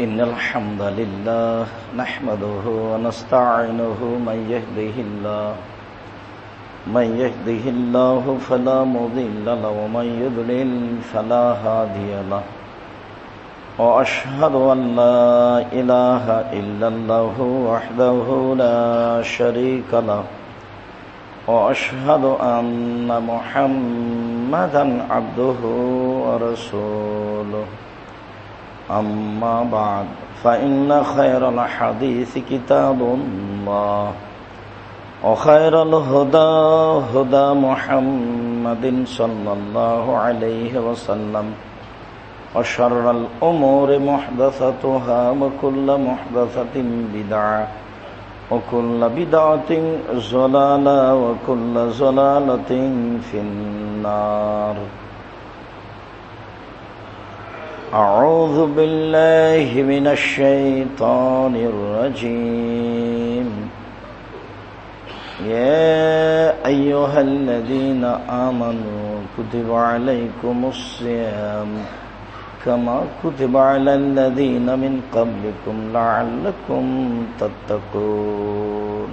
إن الحمد لله نحمده ونستعينه من يهده الله من يهده الله فلا مضل له ومن يضلل فلا هادي له وأشهد أن لا إله إلا الله وحده لا شريك له وأشهد أن محمدا عبده ورسوله أما بعد، فإن خير الحديث كتاب الله، وخير الهدى، هدى محمد صلى الله عليه وسلم، وشر الأمور محدثتها، وكل محدثة بدعة، وكل بدعة زلالة وكل زلالة في النار. أعوذ بالله من الشيطان الرجيم. يا أيها الذين آمنوا كتب عليكم الصيام كما كتب على الذين من قبلكم لعلكم تتقون.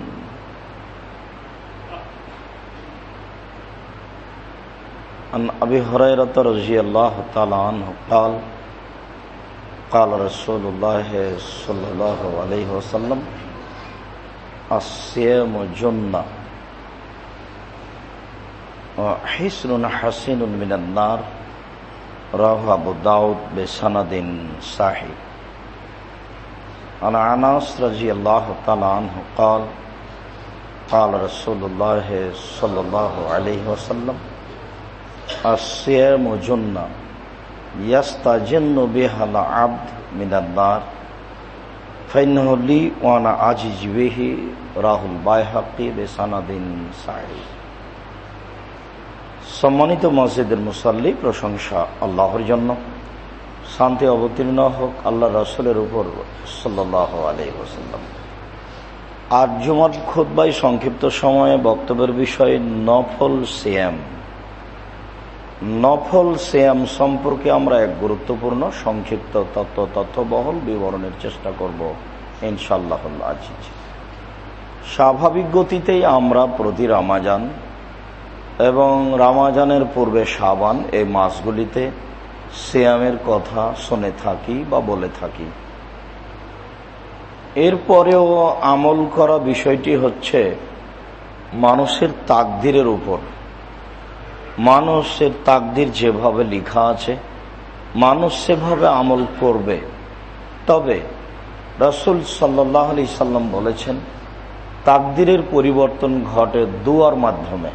عن أبي هريرة رضي الله تعالى عنه قال قال رسول اللہ صلی اللہ علیہ وسلم السیم جنہ حسن حسین من النار۔ روح ابو داود بسند صاحب عن عناس رضی اللہ تعالی عنہ قال قال رسول اللہ صلی اللہ علیہ وسلم السیم جنہ বেহাল রাহুল সম্মানিত মসজিদের মুসাল্লি, প্রশংসা আল্লাহর জন্য। শান্তি অবতীর্ণ হোক আল্লাহ রসলের উপর সাল্লাহ আলহি ওসাল্লাম জুমার খোদ্বাই সংক্ষিপ্ত সময়ে বক্তব্যের বিষয়ে নফল সিএম নফল সিয়াম সম্পর্কে আমরা এক গুরুত্বপূর্ণ সংক্ষিপ্ত তত্ত্ব তথ্যবহল বিবরণের চেষ্টা করব ইনশাল্লাহ আজিজ। স্বাভাবিক গতিতেই আমরা প্রতি রামাজান এবং রামাজানের পূর্বে সাবান এই মাসগুলিতে সিয়ামের কথা শুনে থাকি বা বলে থাকি। এরপরেও আমল করা বিষয়টি হচ্ছে মানুষের তাকদিরের উপর। মানুষের তাকদির যেভাবে লিখা আছে, মানুষ সেভাবে আমল করবে। তবে রসুল সাল্লাহ আলি সাল্লাম বলেছেন, তাকদিরের পরিবর্তন ঘটে দুয়ার মাধ্যমে।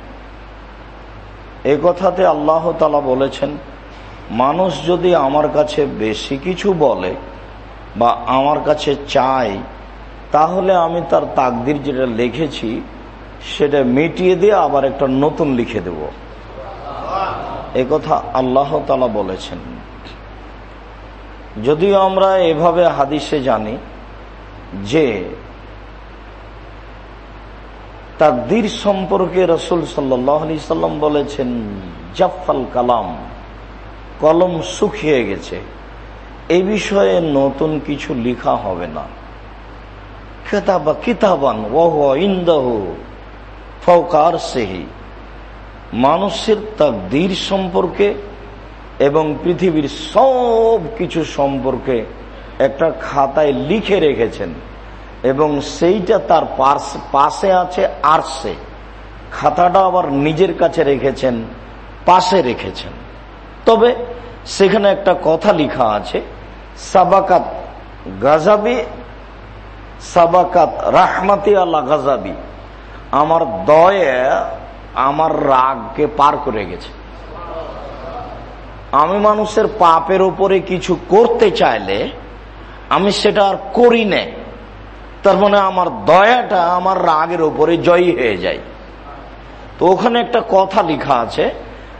এ কথাতে আল্লাহ তালা বলেছেন, মানুষ যদি আমার কাছে বেশি কিছু বলে বা আমার কাছে চায়, তাহলে আমি তার তাকদির যেটা লিখেছি, সেটা মিটিয়ে দিয়ে আবার একটা নতুন লিখে দেব। কথা আল্লাহ তালা বলেছেন। যদিও আমরা এভাবে হাদিসে জানি যে তাকদির সম্পর্কে রসুল সাল্লি সাল্লাম বলেছেন, জাফাল কালাম, কলম শুকিয়ে গেছে। এই বিষয়ে নতুন কিছু লিখা হবে না। খেতাবা কিতাবান ওহ ইন্দাহ ফৌকার সেহী মানুষের তাকদির সম্পর্কে এবং পৃথিবীর সব কিছু সম্পর্কে একটা খাতায় লিখে রেখেছেন এবং সেইটা তার পাশে আছে আরসে। খাতাটা আবার নিজের কাছে রেখেছেন, পাশে রেখেছেন। তবে সেখানে একটা কথা লিখা আছে, সাবাকাত গাজাবি সাবাকাত রাহমাতি আল্লাহ গাজাবি আমার দয়া আমার রাগকে পার করে গেছে। আমি মানুষের পাপের উপরে কিছু করতে চাইলে আমি সেটা আর করি না। তার মানে আমার দয়াটা আমার রাগের উপরে জয়ী হয়ে যায়। তো ওখানে একটা কথা লেখা আছে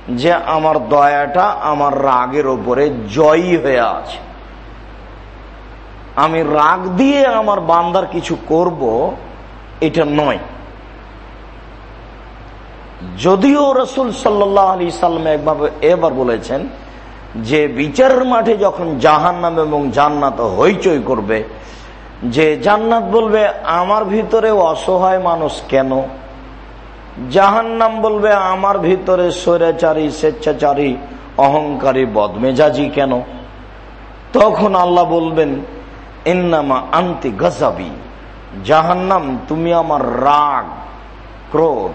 যে আমার দয়াটা আমার রাগের উপরে জয়ী হয়ে আছে। আমি রাগ দিয়ে আমার বান্দার কিছু করব, এটা নয়। যদিও রসুল সাল্লাহ আলি সাল্লাম একভাবে এবার বলেছেন যে বিচারের মাঠে যখন জাহান্নাম এবং জান্নাত হইচই করবে, যে জান্নাত বলবে, আমার ভিতরে অসহায় মানুষ কেন? জাহান্নাম বলবে, আমার ভিতরে স্বৈরাচারী, স্বেচ্ছাচারী, অহংকারী, বদমেজাজি কেন? তখন আল্লাহ বলবেন এন্নামা আন্তি গজাবি, জাহান্নাম তুমি আমার রাগ, ক্রোধ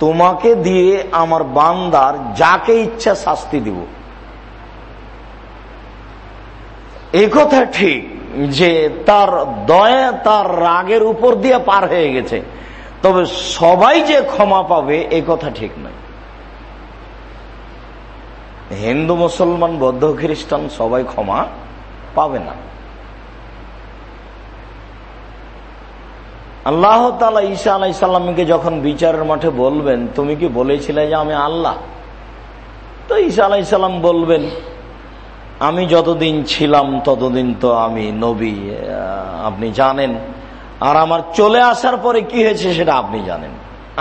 তোমাকে দিয়ে আমার বান্দার যাকে ইচ্ছা শাস্তি দিব। এই কথা ঠিক যে তার দয়া, তার রাগের উপর দিয়ে পার হয়ে গেছে। তবে সবাই যে ক্ষমা পাবে, এ কথা ঠিক নয়। হিন্দু, মুসলমান, বৌদ্ধ, খ্রিস্টান সবাই ক্ষমা পাবে না। আল্লাহ তালা ঈশা ঈসা আলাইসাল্লামকে যখন বিচারের মাঠে বলবেন, তুমি কি বলেছিলে যে আমি আল্লাহ? তো ঈশা ঈসা আলাইসাল্লাম বলবেন, আমি যতদিন ছিলাম, ততদিন তো আমি নবী আপনি জানেন। আর আমার চলে আসার পরে কি হয়েছে সেটা আপনি জানেন।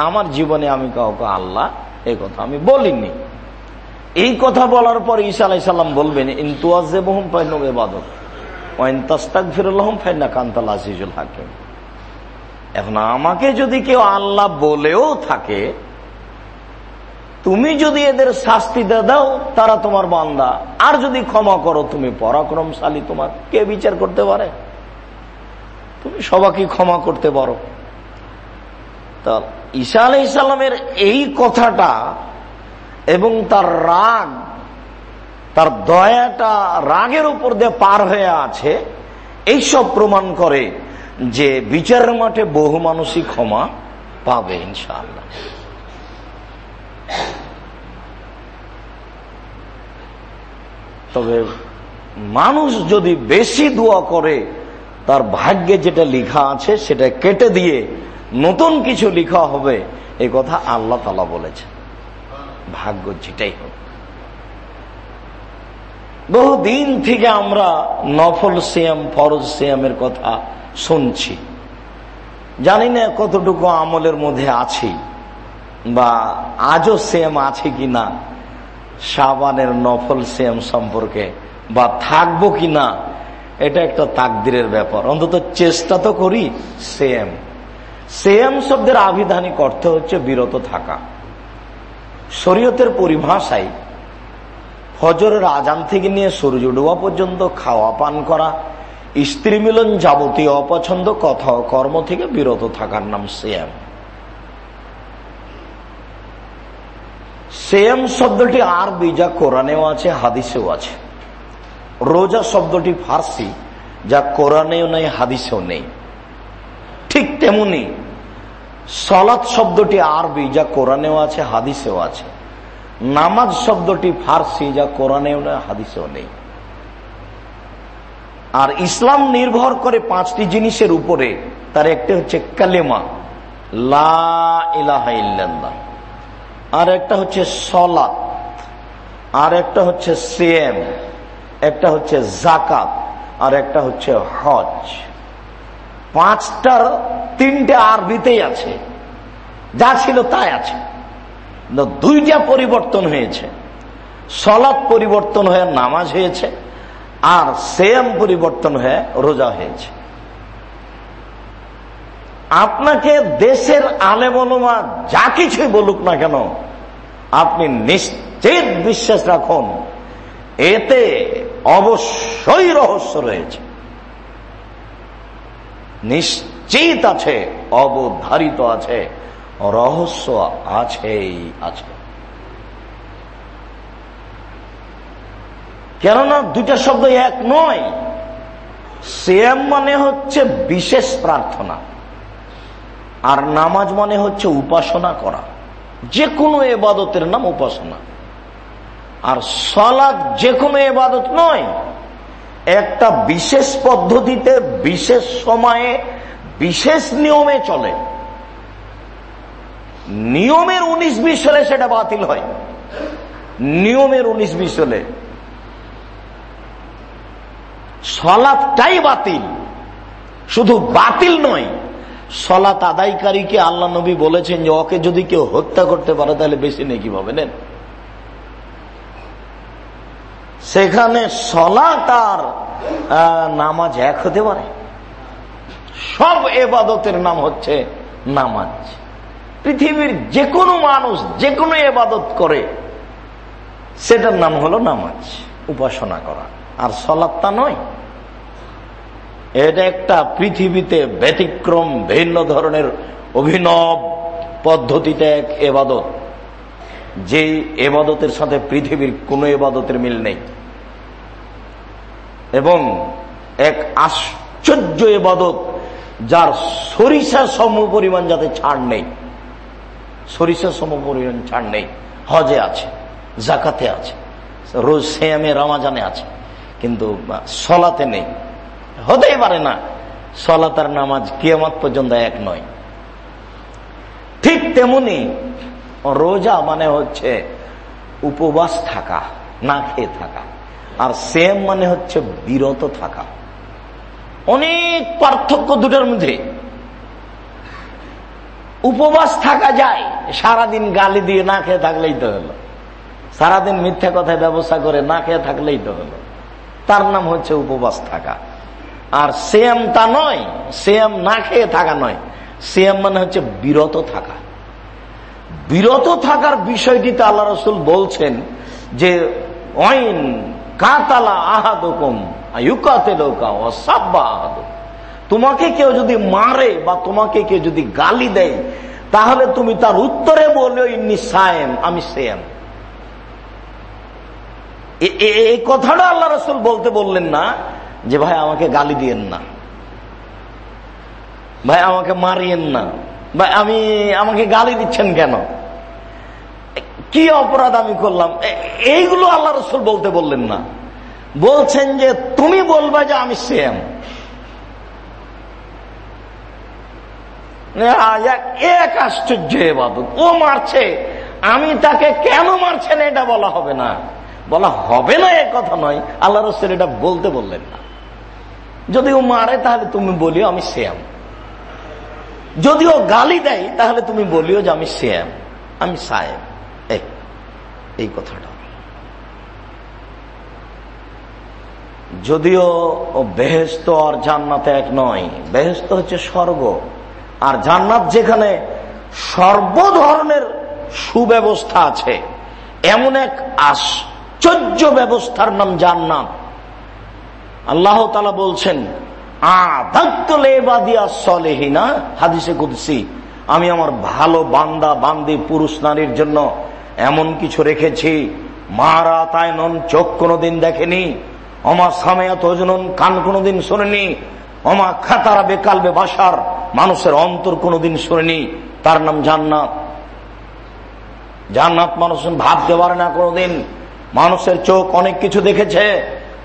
আমার জীবনে আমি কাউকে আল্লাহ এ কথা আমি বলিনি। এই কথা বলার পর ঈসা আলাইসাল্লাম বলবেন ইন্তুয়াজেবহম ফাইনক এবাদত ওয়াইন তাস্তাক ফিরুল্লাহম ফাইনা কান্তাল আজিজুল হাকিম। এখন আমাকে যদি কেউ আল্লাহ বলেও থাকে, তুমি যদি এদের শাস্তি দাও, তারা তোমার বান্দা। আর যদি ক্ষমা করো, তুমি পরাক্রমশালী তোমার। কে বিচার করতে পারে? তুমি সবাকে ক্ষমা করতে পারো। তা ঈশা আলাই ইসলামের এই কথাটা এবং তার রাগ, তার দয়াটা রাগের উপর দিয়ে পার হয়ে আছে, এইসব প্রমাণ করে যে বিচারের মাঠে বহু মানুষই ক্ষমা পাবে, ইনশাআল্লাহ। তবে মানুষ যদি বেশি দোয়া করে, তার ভাগ্যে যেটা লিখা আছে, সেটা কেটে দিয়ে নতুন কিছু লিখা হবে এই কথা আল্লাহ তালা বলেছে ভাগ্য যেটাই হোক। বহুদিন থেকে আমরা নফল সিয়াম, ফরজ সিয়ামের কথা শুনছি। জানি না কতটুকু আমলের মধ্যে আছি বা আজও সেম আছে কি না সাবানের নফল সেম সম্পর্কে, বা থাকব কি না এটা একটা তাকদিরের ব্যাপার। অন্তত চেষ্টা তো করি সেম সেম শব্দের আবিধানিক অর্থ হচ্ছে বিরত থাকা। শরীয়তের পরিভাষায় ফজরের আজান থেকে নিয়ে সূর্য ডোবা পর্যন্ত খাওয়া, পান করা স্ত্রী মিলন যাবতীয় অপছন্দ, কথা কর্ম থেকে বিরত থাকার নাম সেম সেম শব্দটি আরবি, যা কোরআনেও আছে, হাদিসেও আছে। রোজা শব্দটি ফার্সি, যা কোরআনেও নেই, হাদিসেও নেই। ঠিক তেমনি সলাৎ শব্দটি আরবি, যা কোরআনেও আছে, হাদিসেও আছে। নামাজ শব্দটি ফার্সি, যা কোরআনেও নেই, হাদিসেও নেই। আর ইসলাম নির্ভর করে পাঁচটি জিনিসের উপরে, তার একটা হচ্ছে কালেমা লাহ আর একটা হচ্ছে সলাত আর একটা হচ্ছে সেম একটা হচ্ছে জাকাত আর একটা হচ্ছে হজ। পাঁচটার তিনটে আরবিতেই আছে। যা ছিল তাই আছে। দুইটা পরিবর্তন হয়েছে। সলাৎ পরিবর্তন হয়ে নামাজ হয়েছে। আর সেম পরিবর্তন হয়ে রোজা হয়েছে। আপনাকে দেশের আলেমা যা কিছুই বলুক না কেন, আপনি নিশ্চিত বিশ্বাস রাখুন, এতে অবশ্যই রহস্য রয়েছে। নিশ্চিত আছে, অবধারিত আছে, রহস্য আছেই আছে। কেননা দুইটা শব্দ এক নয়। সেম মানে হচ্ছে বিশেষ প্রার্থনা। আর নামাজ মানে হচ্ছে উপাসনা করা। যে কোনো এবাদতের নাম উপাসনা। আর সলাদ যে কোনো এবাদত নয়। একটা বিশেষ পদ্ধতিতে, বিশেষ সময়ে, বিশেষ নিয়মে চলে। নিয়মের উনিশ বিশ হলে সেটা বাতিল হয়। নিয়মের উনিশ বিশ হলে সলাদটাই বাতিল। শুধু বাতিল নয় সলাত আদায়কারীকে আল্লাহ নবী বলেছেন যে ওকে যদি কেউ হত্যা করতে পারে, তাহলে বেশি নেই কীভাবে নেন। সেখানে সলাত আর নামাজ এক হতে পারে। সব এবাদতের নাম হচ্ছে নামাজ। পৃথিবীর যে কোনো মানুষ যে কোনো এবাদত করে, সেটার নাম হলো নামাজ, উপাসনা করা। আর সলাত্তা নয়। এটা একটা পৃথিবীতে ব্যতিক্রম, ভিন্ন ধরনের অভিনব পদ্ধতিতে এক এবাদত। যে এবাদতের সাথে পৃথিবীর কোন এবাদতের মিল নেই। এবং এক আশ্চর্য এবাদত যার সরিষা সম পরিমাণ যাতে ছাড় নেই। সরিষা সম পরিমাণ ছাড় নেই। হজে আছে, জাকাতে আছে, রোজ সেয়ামে, রামাজানে আছে। কিন্তু সলাতে নেই। হতেই পারে না। সলাতার নামাজ কিয়ামত পর্যন্ত এক নয়। ঠিক তেমনি রোজা মানে হচ্ছে উপবাস থাকা, না খেয়ে থাকা। আর সেম মানে হচ্ছে বিরত থাকা। অনেক পার্থক্য দুটোর মধ্যে। উপবাস থাকা যায়, সারাদিন গালি দিয়ে না খেয়ে থাকলেই তো হলো। সারাদিন মিথ্যা কথায় ব্যবস্থা করে না খেয়ে থাকলেই তো হলো। তার নাম হচ্ছে উপবাস থাকা। আর সেম তা নয় সেম না খেয়ে থাকা নয়। সেম মানে হচ্ছে বিরত থাকা। বিরত থাকার বিষয়টিতে আল্লাহ রসুল বলছেন যে অইন কাতালা আহাদকম তোমাকে কেউ যদি মারে বা তোমাকে কেউ যদি গালি দেয়, তাহলে তুমি তার উত্তরে বলো, ইন্নি সায়েম, আমি সেম এই কথাটা আল্লাহ রসুল বলতে বললেন না যে, ভাই, আমাকে গালি দিয়েন না। ভাই, আমাকে মারিয়েন না। ভাই, আমি, আমাকে গালি দিচ্ছেন কেন? কি অপরাধ আমি করলাম? এইগুলো আল্লাহ রসুল বলতে বললেন না। বলছেন যে, তুমি বলবা যে আমি সেম এক আশ্চর্য ও মারছে। আমি তাকে কেন মারছেন এটা বলা হবে না। বলা হবে না এ কথা নয়। আল্লাহ রসুল এটা বলতে বললেন না। যদি ও মারে, তাহলে তুমি বলিও আমি শ্যাম। যদি ও গালি দেয়, তাহলে তুমি বলিও যে আমি শ্যাম, আমি সায়েম। এই কথাটা। যদিও বেহেস্ত আর জান্নাত এক নয় বেহেস্ত হচ্ছে স্বর্গ। আর জান্নাত যেখানে সর্ব ধরনের সুব্যবস্থা আছে, এমন এক আশ্চর্য ব্যবস্থার নাম জান্নাত আল্লাহ তালা বলছেন হাদিসে আমি আমার ভালো বান্দা, বান্দি, পুরুষ, নারীর জন্য এমন কিছু রেখেছি। মারা তাই নন, চোখ কোনোদিন দেখেনি। অমা সামেয়াত ওজনন, কান কোনোদিন শোনেনি। অমা খাতারা বেকালবে বাসার, মানুষের অন্তর কোনোদিন শোনেনি। তার নাম জান্নাত। জান্নাত মানুষ ভাবতে পারে না কোনোদিন। মানুষের চোখ অনেক কিছু দেখেছে।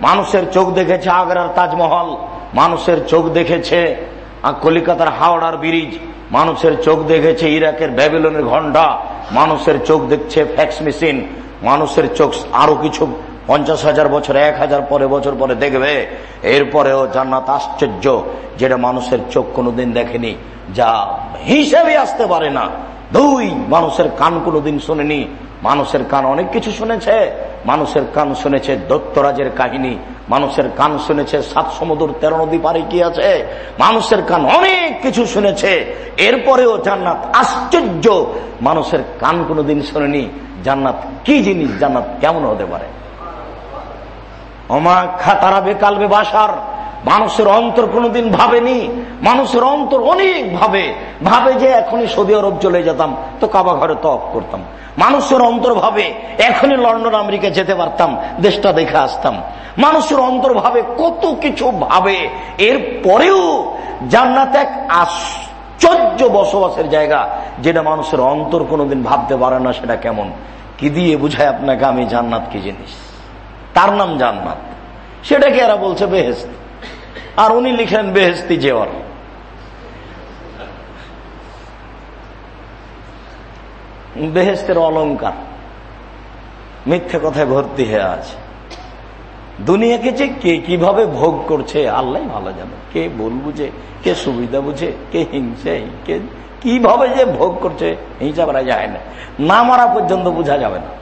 মানুষের চোখ দেখেছে আগ্রার তাজমহল। মানুষের চোখ দেখেছে কলিকাতার হাওড়ার ব্রিজ। মানুষের চোখ দেখেছে ইরাকের ব্যাবিলনের ঘণ্টা মানুষের চোখ দেখছে ফ্যাক্স মেশিন। মানুষের চোখ আরও কিছু পঞ্চাশ হাজার বছর, এক হাজার পরে, বছর পরে দেখবে। এরপরেও জান্নাত আশ্চর্য, যেটা মানুষের চোখ কোনোদিন দেখেনি, যা হিসেবে আসতে পারে না। দুই, মানুষের কান কোনোদিন শোনেনি। মানুষের কান অনেক কিছু শুনেছে। মানুষের কান শুনেছে দত্তরাজের কাহিনী। মানুষের কান শুনেছে সাত সমুদ্র তেরো নদী পারে কি আছে? মানুষের কান অনেক কিছু শুনেছে। এরপরেও জান্নাত আশ্চর্য। মানুষের কান কোনোদিন শোনেনি। জান্নাত কি জিনিস? জান্নাত কেমন হতে পারে? অমা খাতারা বেকালবে বাসার। মানুষের অন্তর কোনোদিন ভাবেনি, মানুষের অন্তর অনেক ভাবে ভাবে যে এখনই সৌদি আরব চলে যেতাম, তো কাবা ঘরে তফ করতাম। মানুষের অন্তর ভাবে এখনই লন্ডন, আমেরিকা যেতে পারতাম, দেশটা দেখে আসতাম। মানুষের অন্তর ভাবে কত কিছু ভাবে, এর পরেও জান্নাত এক আশ্চর্য বসবাসের জায়গা, যেটা মানুষের অন্তর কোনোদিন ভাবতে পারে না সেটা কেমন। কি দিয়ে বুঝায় আপনাকে আমি জান্নাত কি জিনিস? তার নাম জান্নাত। সেটাকে এরা বলছে বেহেস্তি আর উনি লিখেন বেহেস্তি জেওয়ার। বেহেস্তের অলঙ্কার মিথ্যে কথায় ভর্তি হয়ে আছে। দুনিয়াকে যে কে কীভাবে ভোগ করছে আল্লাহ ভালো জানে। কে ভুল বুঝে, কে সুবিধা বুঝে, কে হিংসে, কে কীভাবে যে ভোগ করছে, হিংসা করা যায় না। না মারা পর্যন্ত বোঝা যাবে না।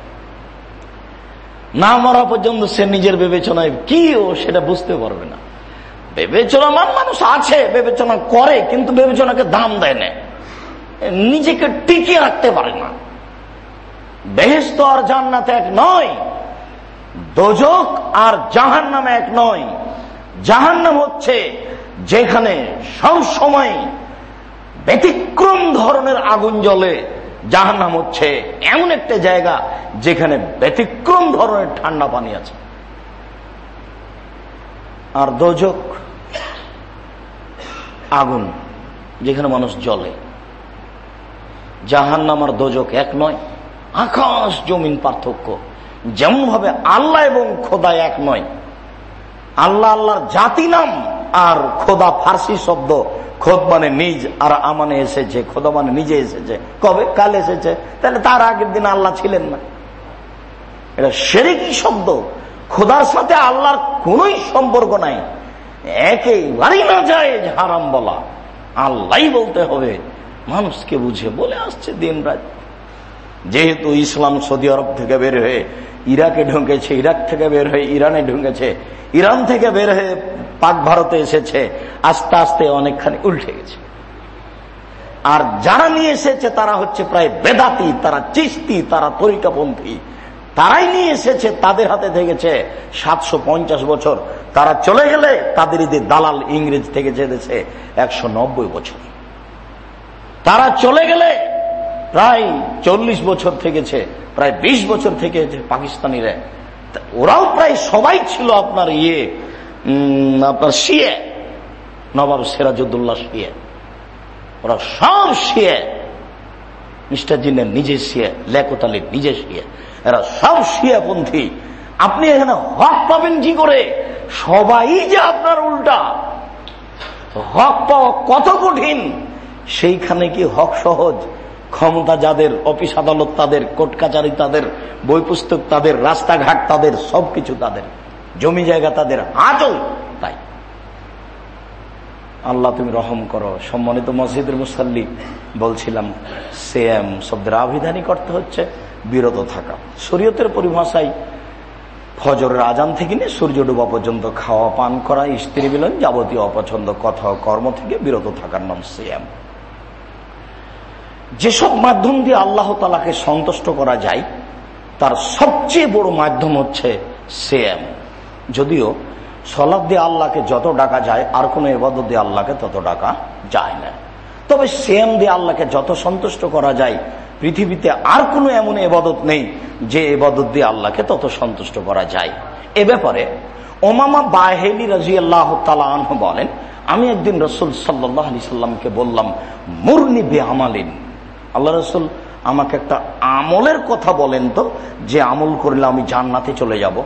না মারা পর্যন্ত সে নিজের বিবেচনায় কি ও সেটা বুঝতে পারবে না। বিবেচনামান মানুষ আছে, বিবেচনা করে, কিন্তু বিবেচনাকে দাম দেয় না। নিজেকে টিকিয়ে রাখতে পারে না। বেহেস্ত আর জান্নাত এক নয়, দোজক আর জাহান নাম এক নয়। জাহান নাম হচ্ছে যেখানে সব সময় ব্যতিক্রম ধরনের আগুন জ্বলে। জাহান নাম হচ্ছে এমন একটা জায়গা যেখানে ব্যতিক্রম ধরনের ঠান্ডা পানি আছে। আর দোজক আগুন, যেখানে মানুষ জ্বলে। জাহান নাম আর দোজক এক নয়, আকাশ জমিন পার্থক্য। যেমন ভাবে আল্লাহ এবং খোদা এক নয়, আল্লাহ আল্লাহর জাতি নাম আর খোদা ফার্সি শব্দ, খোদ মানে নিজ আর আমানে এসেছে, খোদা মানে নিজে এসেছে। কবে? কাল এসেছে। তাহলে তার আগের দিন আল্লাহ ছিলেন না। এটা সেরেকি শব্দ। খোদার সাথে আল্লাহর কোন সম্পর্ক নাই। একেবারেই না যায় হারাম বলা। আল্লাহ বলতে হবে। মানুষকে বুঝে বলে আসছে দিন রাত। যেহেতু ইসলাম সৌদি আরব থেকে বের হয়ে ইরাকে ঢুকেছে, ইরাক থেকে বের হয়ে ইরানে ঢুকেছে, ইরান থেকে বের হয়ে পাক ভারতে এসেছে, আস্তে আস্তে অনেকখানি উল্টে গেছে। আর যারা নিয়ে এসেছে তারা হচ্ছে প্রায় বেদাতি, তারা চিস্তি, তারা তরিকাপন্থী। তারাই নিয়ে এসেছে, তাদের হাতে থেকেছে। সাতশো পঞ্চাশ বছর তারা চলে গেলে তাদের দালাল ইংরেজ থেকে যেতেছে একশো বছর। তারা চলে গেলে প্রায় চল্লিশ বছর থেকেছে, প্রায় ২০ বছর থেকে পাকিস্তানিরা। ওরাও প্রায় সবাই ছিল আপনার ইয়ে আপনার শিয়ে, নবাব সিরাজুদ্দোল্লা শিয়ে। ওরা সব শিয়ে। মিস্টার জিনের নিজে শিয়ে লেকত আলীর নিজে শিয়ে। এরা সব শিয়াপন্থী। আপনি এখানে হক পাবেন কি করে? সবাই যে আপনার উল্টা। হক পাওয়া কত কঠিন? সেইখানে কি হক সহজ? ক্ষমতা যাদের, অফিস আদালত তাদের, কোর্ট কাচারি তাদের বই পুস্তক তাদের, রাস্তাঘাট তাদের, সবকিছু তাদের। জমি জায়গা তাদের, আচল। আল্লাহ তুমি রহম করো। সম্মানিত মসজিদের মুসাল্লি, বলছিলাম, সেম শব্দের আবিধানিক অর্থ হচ্ছে, বিরত থাকা। শরীয়তের পরিভাষায়, ফজরের আজান থেকে নিয়ে সূর্য ডুবা পর্যন্ত খাওয়া, পান করা, স্ত্রী মিলন যাবতীয় অপছন্দ, কথা কর্ম থেকে বিরত থাকার নাম সেম। যেসব মাধ্যম দিয়ে আল্লাহ তালাকে সন্তুষ্ট করা যায়, তার সবচেয়ে বড় মাধ্যম হচ্ছে সেম। যদিও সলাদ দিয়ে আল্লাহকে যত ডাকা যায়, আর কোন এবাদত দিয়ে আল্লাহকে তত ডাকা যায় না। তবে সেম দিয়ে আল্লাহকে যত সন্তুষ্ট করা যায়, পৃথিবীতে আর কোনো এমন এবাদত নেই যে এবাদত দিয়ে আল্লাহকে তত সন্তুষ্ট করা যায়। এ ব্যাপারে ওমামা বাহেলি রাজি আল্লাহ বলেন, আমি একদিন রসুল সাল্লাহ আলি সাল্লামকে বললাম, মুরনি বে আমালিন আল্লাহ রসুল আমাকে একটা আমলের কথা বলেন তো, যে আমল করলে আমি জান্নাতে চলে যাব।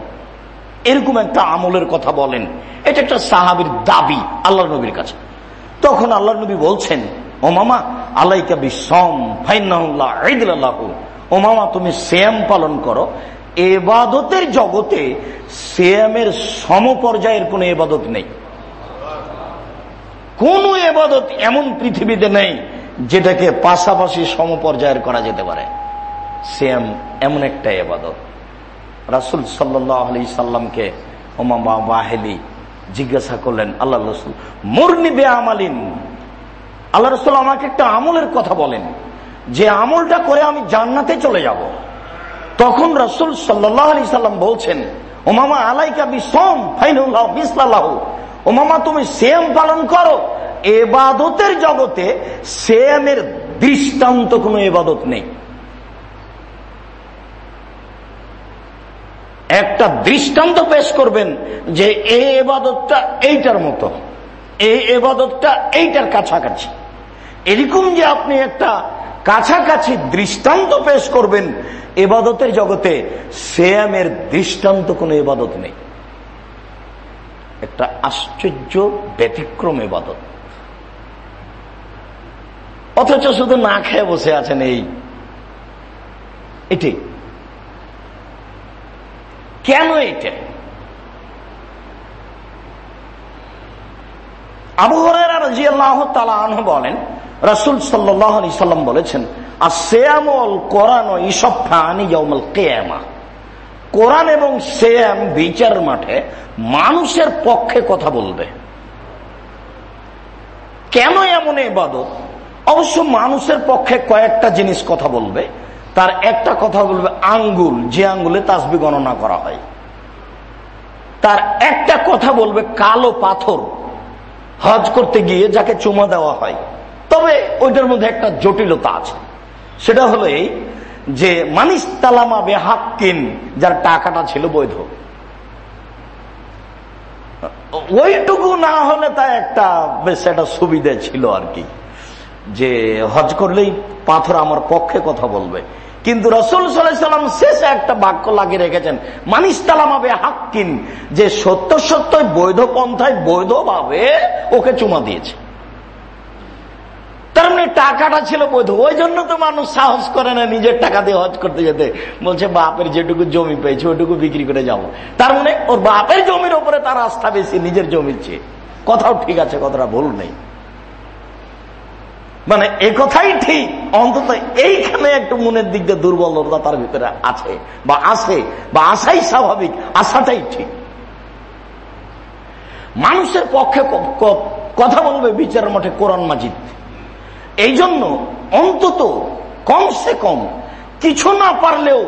এরকম একটা আমলের কথা বলেন। এটা একটা সাহাবির দাবি আল্লাহ নবীর কাছে। তখন আল্লাহ নবী বলছেন, ও মামা আল্লাহকে বিসম ফাইনাল্লাহ ও মামা, তুমি শ্যাম পালন করো। এবাদতের জগতে শ্যামের সমপর্যায়ের কোন এবাদত নেই। কোন এবাদত এমন পৃথিবীতে নেই যেটাকে পাশাপাশি সমপর্যায়ের করা যেতে পারে। শ্যাম এমন একটা এবাদত। রাসুল সাল্লি সাল্লামকে ওমা বাহেলি জিজ্ঞাসা করলেন, আল্লাহ রসুল, মুরনি বে আমালিন আল্লাহ রসুল আমাকে একটা আমলের কথা বলেন, যে আমলটা করে আমি জান্নাতে চলে যাব। তখন রসুল সাল্লাহ আলি সাল্লাম বলছেন, ওমামা আলাইকা বিসম ফাইনুল্লাহ ওমামা, তুমি সেম পালন করো, এবাদতের জগতে সেমের দৃষ্টান্ত কোনো এবাদত নেই। একটা দৃষ্টান্ত পেশ করবেন যে এই এবাদতটা এইটার মতো এই এবাদতটা এইটার কাছাকাছি। এরকম যে আপনি একটা কাছাকাছি দৃষ্টান্ত পেশ করবেন এবাদতের জগতে সেয়ামের দৃষ্টান্ত কোনো এবাদত নেই। একটা আশ্চর্য, ব্যতিক্রম এবাদত। অথচ শুধু না খেয়ে বসে আছেন এই এটি কেন এটা? বলেন, রাসুল সাল্লাম বলেছেন আর কোরআন ইসব এবং সেয়াম বিচার মাঠে মানুষের পক্ষে কথা বলবে। কেন এমন এবাদত? অবশ্য মানুষের পক্ষে কয়েকটা জিনিস কথা বলবে। তার একটা কথা বলবে, আঙ্গুল, যে আঙ্গুলে তাসবি গণনা করা হয়। তার একটা কথা বলবে, কালো পাথর, হজ করতে গিয়ে যাকে চুমা দেওয়া হয়। তবে ওইটার মধ্যে একটা জটিলতা আছে। সেটা হলো এই যে, মানিস তালামা বেহাক্কিন, যার টাকাটা ছিল বৈধ। ওইটুকু না হলে তা একটা বেশ একটা সুবিধা ছিল আর কি। যে, হজ করলেই পাথর আমার পক্ষে কথা বলবে। কিন্তু রসুল সাল্লাম শেষে একটা বাক্য লাগিয়ে রেখেছেন, মানিস তালামাবে হাক্কিন যে সত্য সত্য বৈধ পন্থায় বৈধভাবে ওকে চুমা দিয়েছে। তার মানে টাকাটা ছিল বৈধ, ওই জন্য তো মানুষ সাহস করে না নিজের টাকা দিয়ে হজ করতে যেতে। বলছে, বাপের যেটুকু জমি পেয়েছে ওইটুকু বিক্রি করে যাব। তার মানে ওর বাপের জমির ওপরে তার আস্থা বেশি, নিজের জমির চেয়ে। কথাও ঠিক আছে, কথাটা ভুল নেই। মানে এ কথাই ঠিক। অন্তত এইখানে একটু মনের দিক দিয়ে দুর্বলতা তার ভিতরে আছে বা আছে, বা আসাই স্বাভাবিক আসাটাই ঠিক। মানুষের পক্ষে কথা বলবে বিচার মঠে কোরআন মাজিদ। এই জন্য অন্তত কমসে কম কিছু না পারলেও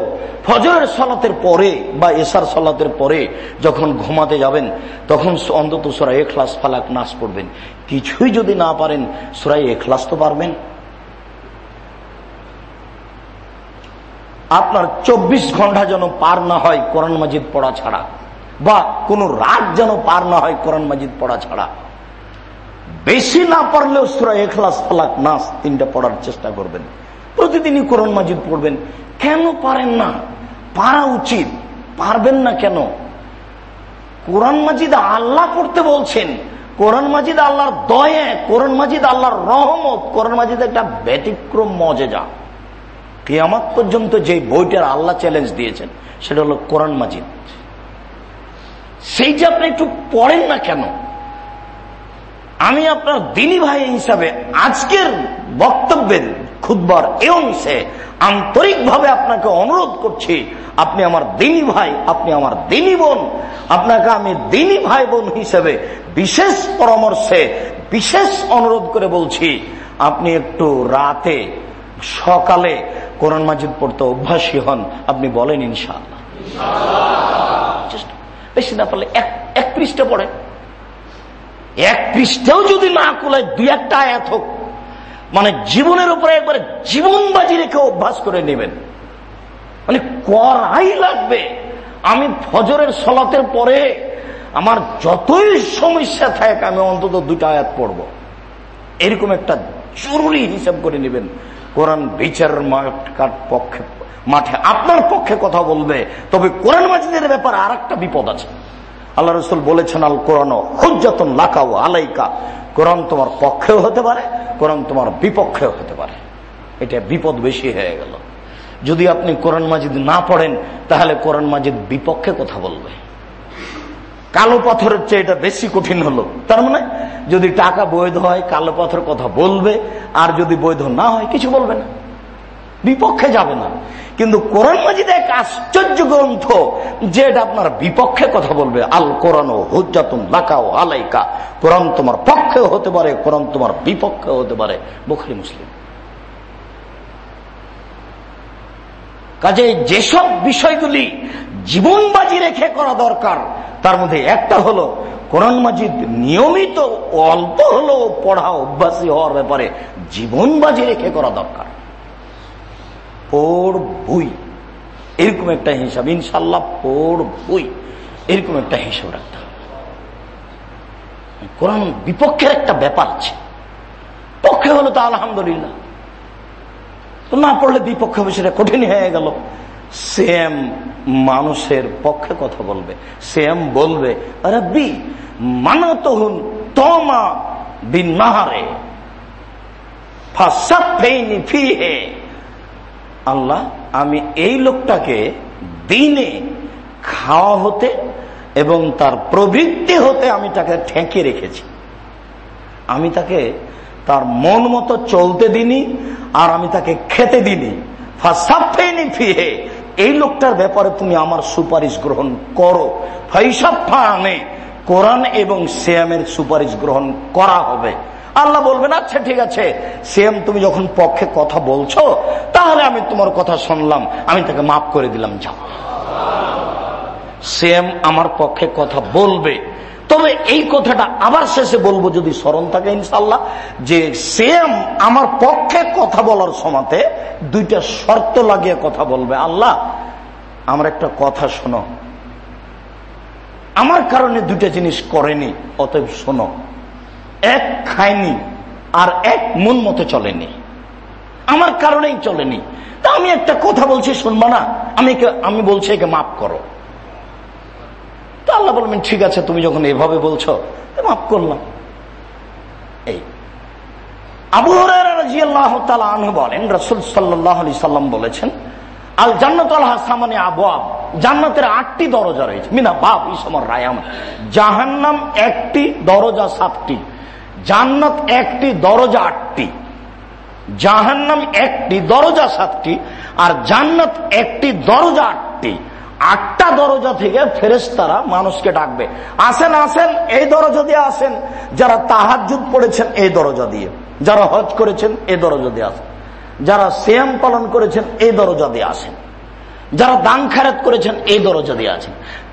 ফজরের সলাতের পরে বা এসার সলাতের পরে যখন ঘুমাতে যাবেন, তখন অন্তত সুরাই এখলাস, ফালাক নাচ পড়বেন। কিছুই যদি না পারেন সুরাই এখলাস তো পারবেন। আপনার চব্বিশ ঘণ্টা যেন পার না হয় কোরআন মাজিদ পড়া ছাড়া, বা কোন রাত যেন পার না হয় কোরআন মাজিদ পড়া ছাড়া। বেশি না পারলেও সুরা এখলাস, ফালাক নাচ তিনটা পড়ার চেষ্টা করবেন। প্রতিদিনই কোরআন মাজিদ পড়বেন। কেন পারেন না? পারা উচিত। পারবেন না কেন? কোরআন মাজিদ আল্লাহ পড়তে বলছেন। কোরআন মাজিদ আল্লাহর দয়ে, কোরআন মাজিদ আল্লাহর রহমত, কোরআন মাজিদ একটা ব্যতিক্রম মজেজা। কেয়ামত পর্যন্ত যে বইটার আল্লাহ চ্যালেঞ্জ দিয়েছেন, সেটা হলো কোরআন মাজিদ। সেই যে আপনি একটু পড়েন না কেন? আমি আপনার দিনী ভাই হিসাবে আজকের বক্তব্যের খুদবার এ অংশে আন্তরিকভাবে আপনাকে অনুরোধ করছি, আপনি আমার দিনী ভাই, আপনি আমার দিনী বোন, আপনাকে আমি দিনী ভাই বোন হিসেবে বিশেষ পরামর্শে, বিশেষ অনুরোধ করে বলছি, আপনি একটু রাতে, সকালে কোরআন মাজিদ পড়তে অভ্যাসী হন, আপনি বলেন ইনশাআল্লাহ। বেশি না পারলে এক পৃষ্ঠা পড়ে। এক পৃষ্ঠাও যদি না কুলায়, দুই একটা আয়াত হোক। মানে জীবনের উপরে একবারে জীবন বাজি রেখে অভ্যাস করে নেবেন। মানে করাই লাগবে। আমি ফজরের সলাতের পরে আমার যতই সমস্যা থাকে, আমি অন্তত দুটা আয়াত পড়ব। এরকম একটা জরুরি হিসাব করে নেবেন। কোরআন বিচারের মাঠ পক্ষে মাঠে আপনার পক্ষে কথা বলবে, তবে কোরআন মাজিদের ব্যাপারে আর একটা বিপদ আছে। আল্লাহ রসুল বলেছেন আল কোরআন হুজ্জাতন লাকাও আলাইকা। কোরআন তোমার পক্ষেও হতে পারে, কোরআন তোমার বিপক্ষেও হতে পারে। এটা বিপদ বেশি হয়ে গেল। যদি আপনি কোরআন মাজিদ না পড়েন, তাহলে কোরআন মাজিদ বিপক্ষে কথা বলবে। কালো পাথরের চেয়ে এটা বেশি কঠিন হলো। তার মানে যদি টাকা বৈধ হয়, কালো পাথর কথা বলবে, আর যদি বৈধ না হয়, কিছু বলবে না। বিপক্ষে যাবে না। কিন্তু কোরআন মাজিদ এক আশ্চর্য গ্রন্থ, যেটা আপনার বিপক্ষে কথা বলবে। আল কোরআন ও হুজাতুন লাকাও আলাইকা। কোরআন তোমার পক্ষে হতে পারে, কোরআন তোমার বিপক্ষে হতে পারে। বখরি, মুসলিম। কাজে যেসব বিষয়গুলি জীবন বাজি রেখে করা দরকার, তার মধ্যে একটা হলো, কোরআন মাজিদ নিয়মিত অল্প হলেও পড়া অভ্যাসী হওয়ার ব্যাপারে জীবন বাজি রেখে করা দরকার। পড়বই এরকম একটা হিসাব ইনশাল্লাহ পড়বই এরকম একটা হিসাব রাখতে হবে। কোরআন বিপক্ষের একটা ব্যাপার আছে। পক্ষে হলো তো আলহামদুলিল্লাহ। তো না পড়লে বিপক্ষে সেটা কঠিন হয়ে গেল। সেম মানুষের পক্ষে কথা বলবে, সেম বলবে, রব্বি, মানতহুন তোমা বিনাহারে আল্লাহ, আমি এই লোকটাকে দিনে খাওয়া হতে এবং তার প্রবৃত্তি হতে আমি তাকে ঠেকে রেখেছি। আমি তাকে তার মন মতো চলতে দিনি আর আমি তাকে খেতে দিনি ফিহে, এই লোকটার ব্যাপারে তুমি আমার সুপারিশ গ্রহণ করো। ফাইসাফানে, কোরআন এবং সিয়ামের সুপারিশ গ্রহণ করা হবে। আল্লাহ বলবেন আচ্ছা ঠিক আছে। সিএম, তুমি যখন পক্ষে কথা বলছো, তাহলে আমি তোমার কথা শুনলাম। আমি তাকে মাফ করে দিলাম, যাও। সিএম আমার পক্ষে কথা বলবে। তবে এই কথাটা আবার শেষে বলব, যদি স্মরণ থাকে ইনশাল্লাহ যে সেম আমার পক্ষে কথা বলার সময়তে দুইটা শর্ত লাগিয়ে কথা বলবে। আল্লাহ, আমার একটা কথা শোনো। আমার কারণে দুইটা জিনিস করেনি, অতএব শোনো। এক খায়নি আর এক মন মতো চলেনি। আমার কারণেই চলেনি। তা আমি একটা কথা বলছি, শুনবা না? আমি আমি বলছি একে মাফ করো। তো আল্লাহ বলবেন, ঠিক আছে, তুমি যখন এভাবে বলছো মাফ করলাম। এই। আবু বলেন, রসুল সাল্লাহ সাল্লাম বলেছেন, আল জান্নাত হাসামানে আবু জান্নাতের আটটি দরজা রয়েছে। মিনা বাপ ইসমর রায়াম। জাহান্নাম একটি, দরজা সাতটি। জান্নাত একটি দরজা আটটি, জাহান্নাম একটি দরজা সাতটি, আর জান্নাত একটি দরজা আটটি। আটটা দরজা থেকে ফেরেস্তারা মানুষকে ডাকবে। আসেন আসেন, এই দরজা দিয়ে আসেন। যারা তাহাজুদ পড়েছেন, এই দরজা দিয়ে। যারা হজ করেছেন, এই দরজা দিয়ে আসেন। যারা শ্যাম পালন করেছেন, এই দরজা দিয়ে আসেন। যারা দান খারাত করেছেন, এই দরজা দিয়ে আছেন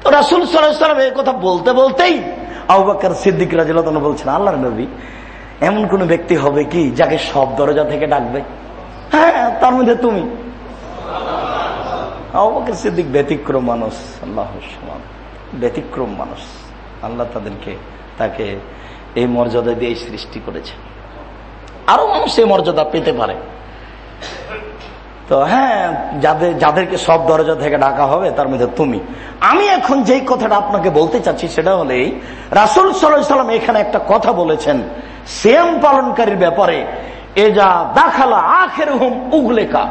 রাসুল সাল্লাম এই কথা বলতে বলতেই আবাকার সিদ্দিক রাজিল বলছেন আল্লাহ নবী, এমন কোন ব্যক্তি হবে কি যাকে সব দরজা থেকে ডাকবে? হ্যাঁ তার মধ্যে তুমি। সিদ্দিক ব্যতিক্রম মানুষ, আল্লাহ ব্যতিক্রম মানুষ। আল্লাহ তাদেরকে, তাকে এই মর্যাদা দিয়ে সৃষ্টি করেছে আরও মানুষ এই মর্যাদা পেতে পারে। তো হ্যাঁ যাদের যাদেরকে সব দরজা থেকে ডাকা হবে, তার মধ্যে তুমি। আমি এখন যেই কথাটা আপনাকে বলতে চাচ্ছি সেটা হলেই রাসুল সাল্লাম এখানে একটা কথা বলেছেন সেম পালনকারীর ব্যাপারে এ যা দাখালা আখের হুম উগলেকা।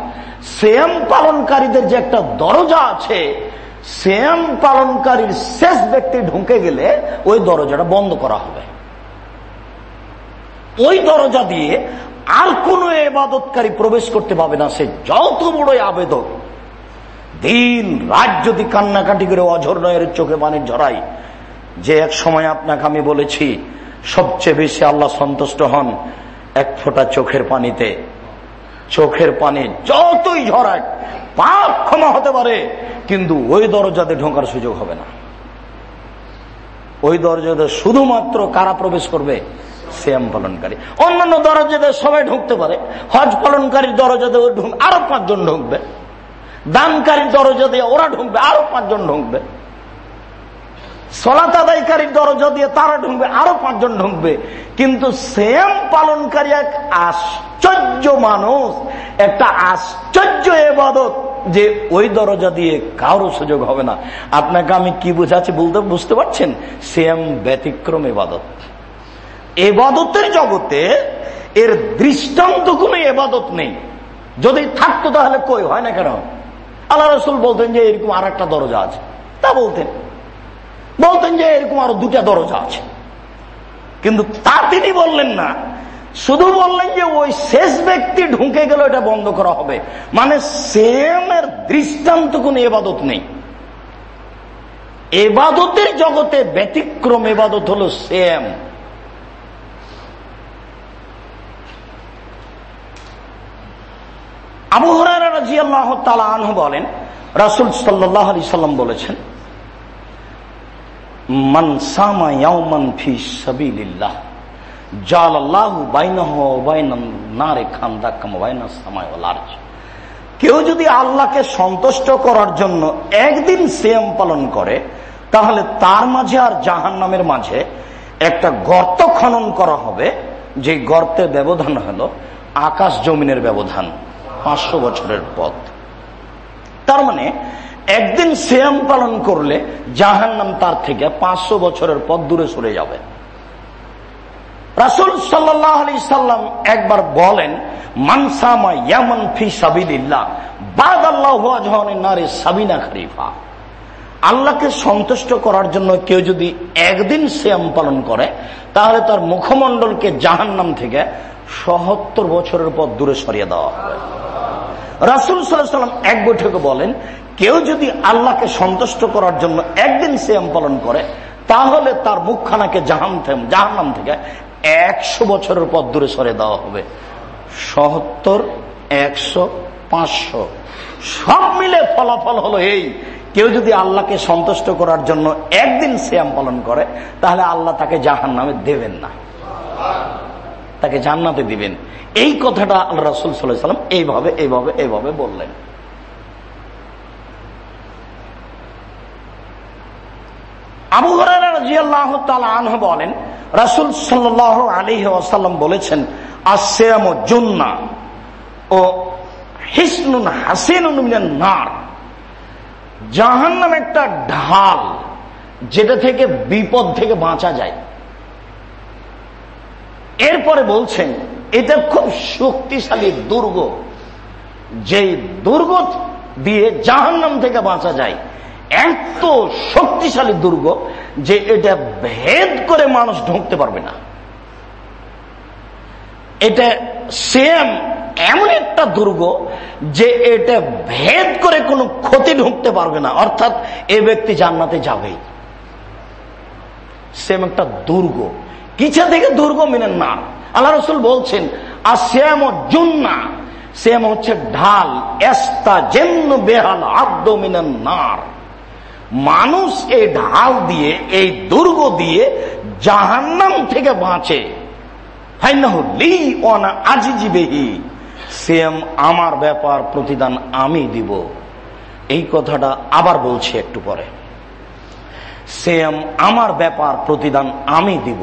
সেম পালনকারীদের যে একটা দরজা আছে সেম পালনকারীর শেষ ব্যক্তি ঢুকে গেলে ওই দরজাটা বন্ধ করা হবে। ওই দরজা দিয়ে আর কোন এবাদতকারী প্রবেশ করতে পাবে না। সে যত বড় আবেদক, দিন রাত যদি কান্নাকাটি করে অঝর নয়ের চোখে পানি ঝরাই, যে এক সময় আপনাকে আমি বলেছি, সবচেয়ে বেশি আল্লাহ সন্তুষ্ট হন এক ফোঁটা চোখের পানিতে। চোখের পানি যতই ঝরায় পাপ ক্ষমা হতে পারে, কিন্তু ওই দরজাতে ঢোকার সুযোগ হবে না। ওই দরজাতে শুধুমাত্র কারা প্রবেশ করবে? শ্যাম পালনকারী। অন্যান্য দরজাতে সবাই ঢুকতে পারে। হজ পালনকারীর দরজাতে আরও পাঁচজন ঢুকবে। দানকারীর দরজা দিয়ে ওরা ঢুকবে, আরও পাঁচজন ঢুকবে। সলাত আদায়কারীর দরজা দিয়ে তারা ঢুকবে, আরও পাঁচজন ঢুকবে। কিন্তু সেম পালনকারী এক আশ্চর্য মানুষ, একটা আশ্চর্য এবাদত যে ওই দরজা দিয়ে কারও সুযোগ হবে না। আপনাকে আমি কি বুঝাচ্ছি বলতে বুঝতে পারছেন? সেম ব্যতিক্রম এবাদত। এবাদতের জগতে এর দৃষ্টান্ত কোন এবাদত নেই। যদি থাকতো তাহলে কই, হয় না কেন? আল্লাহ রসুল বলতেন যে এরকম আর একটা দরজা আছে। তা বলতেন। বলতেন যে এরকম আরও দুটা দরজা আছে। কিন্তু তা তিনি বললেন না। শুধু বললেন যে ওই শেষ ব্যক্তি ঢুকে গেল এটা বন্ধ করা হবে। মানে সেমের দৃষ্টান্ত কোন এবাদত নেই। এবাদতের জগতে ব্যতিক্রম এবাদত হলো সেম বলেন, রাসুল সাল্লাম বলেছেন কেউ যদি আল্লাহকে সন্তুষ্ট করার জন্য একদিন সেম পালন করে, তাহলে তার মাঝে আর জাহান নামের মাঝে একটা গর্ত খনন করা হবে, যে গর্তের ব্যবধান হলো আকাশ জমিনের ব্যবধান। পাঁচশো বছরের পথ। তার মানে একদিন শ্যাম পালন করলে জাহান নাম তার থেকে পাঁচশো বছরের পথ দূরে সরে যাবে। রাসুল সাল্লাম একবার বলেন আল্লাহকে সন্তুষ্ট করার জন্য কেউ যদি একদিন শ্যাম পালন করে, তাহলে তার মুখমণ্ডলকে জাহান নাম থেকে সহত্তর বছরের পর দূরে সরিয়ে দেওয়া হবে। রাসুল সাল্লাম এক বৈঠকে বলেন, কেউ যদি আল্লাহকে সন্তুষ্ট করার জন্য একদিন শ্যাম পালন করে, তাহলে তার মুখখানাকে জাহান জাহান নাম থেকে একশো বছরের পর দূরে সরে দেওয়া হবে। সহত্তর একশো, পাঁচশো, সব মিলে ফলাফল হলো এই, কেউ যদি আল্লাহকে সন্তুষ্ট করার জন্য একদিন শ্যাম পালন করে, তাহলে আল্লাহ তাকে জাহান নামে দেবেন না। তাকে জান্নাতে দিবেন। এই কথাটা আল্লাহ রসুল সাল্লাম এইভাবে এইভাবে এইভাবে বললেন। আবু আনহ বলেন, রাসুল সাল্লাহ আলী আসাল্লাম বলেছেন আসেম জুন্না ও হিসনুন হাসিন নার। জাহান নাম একটা ঢাল, যেটা থেকে বিপদ থেকে বাঁচা যায়। এরপরে বলছেন, এটা খুব শক্তিশালী দুর্গ। যে দুর্গ দিয়ে জাহান্নাম থেকে বাঁচা যায়, এত শক্তিশালী দুর্গ যে এটা ভেদ করে মানুষ ঢুকতে পারবে না। এটা সেম এমন একটা দুর্গ যে এটা ভেদ করে কোনো ক্ষতি ঢুকতে পারবে না, অর্থাৎ এ ব্যক্তি জান্নাতে যাবেই। সেম একটা দুর্গ। কিসে থেকে দুর্গ মিনেন না। আল্লাহ রসুল বলছেন, আর শ্যাম জুন্না, শ্যাম হচ্ছে ঢাল, এস্তা জেন্ন বেহাল আব্দ মিনেন নার। মানুষ এই ঢাল দিয়ে, এই দুর্গ দিয়ে জাহান্নাম থেকে বাঁচে। আমার ব্যাপার প্রতিদান আমি দিব। এই কথাটা আবার বলছি একটু পরে। সেম আমার ব্যাপার প্রতিদান আমি দিব।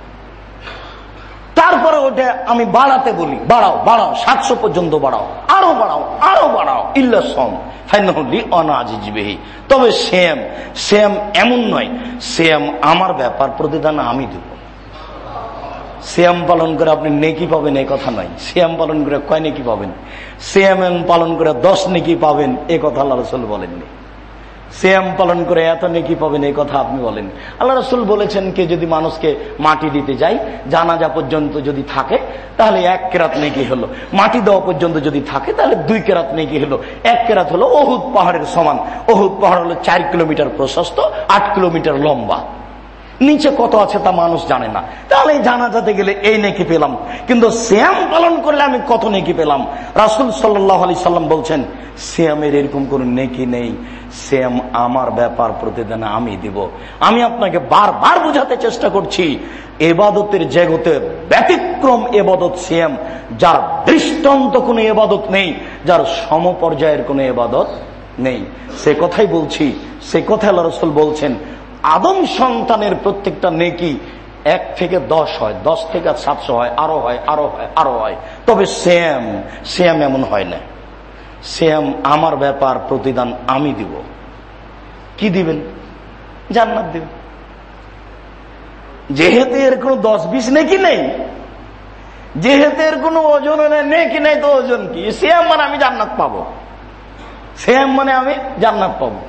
তারপরে ওটা আমি বাড়াতে বলি, বাড়াও বাড়াও, সাতশো পর্যন্ত বাড়াও, আরও বাড়াও আরও বাড়াও, ইল্লা সম ফাইনালি অনাজিজবেহি। তবে সেম সেম এমন নয় সেম আমার ব্যাপার প্রতিদান আমি দেব। শ্যাম পালন করে আপনি নেকি পাবেন এই কথা নয়। শ্যাম পালন করে কয় নেকি পাবেন? শ্যাম পালন করে দশ নেকি পাবেন, এ কথা আল্লাহ বলেননি। শ্যাম পালন করে এত নেকি পাবেন, এই কথা আপনি বলেন। আল্লাহ রসুল বলেছেন কে যদি মানুষকে মাটি দিতে যাই জানাজা পর্যন্ত যদি থাকে, তাহলে এক কেরাত নেকি হলো। মাটি দেওয়া পর্যন্ত যদি থাকে, তাহলে দুই কেরাত নেকি হলো। এক কেরাত হলো অহুদ পাহাড়ের সমান। অহুদ পাহাড় হলো চার কিলোমিটার প্রশস্ত, আট কিলোমিটার লম্বা। নিচে কত আছে তা মানুষ জানে না। তাহলে জানা যাতে গেলে এই নেকি পেলাম। কিন্তু শ্যাম পালন করলে আমি কত নেকি পেলাম? রাসুল সাল্লাহ আলি সাল্লাম বলছেন শ্যামের এরকম কোন নেকি নেই। শ্যাম আমার ব্যাপার প্রতিদিন আমি দিব। আমি আপনাকে বারবার বুঝাতে চেষ্টা করছি, এবাদতের জগতে ব্যতিক্রম এবাদত শ্যাম যার দৃষ্টান্ত কোনো এবাদত নেই, যার সমপর্যায়ের কোনো এবাদত নেই। সে কথাই বলছি, সে কথা আল্লাহ রসুল বলছেন আদম সন্তানের প্রত্যেকটা নেকি এক থেকে দশ হয়, দশ থেকে সাতশো হয়, আরও হয় আরও হয় আরও হয়। তবে শ্যাম শ্যাম এমন হয় না। শ্যাম, আমার ব্যাপার প্রতিদান আমি দিব। কি দিবেন? জান্নাত দিবেন। যেহেতু এর কোন দশ বিশ নেকি নেই, যেহেতু এর কোন ওজন নেকি নেই তো ওজন কি? শ্যাম মানে আমি জান্নাত পাবো। শ্যাম মানে আমি জান্নাত পাবো।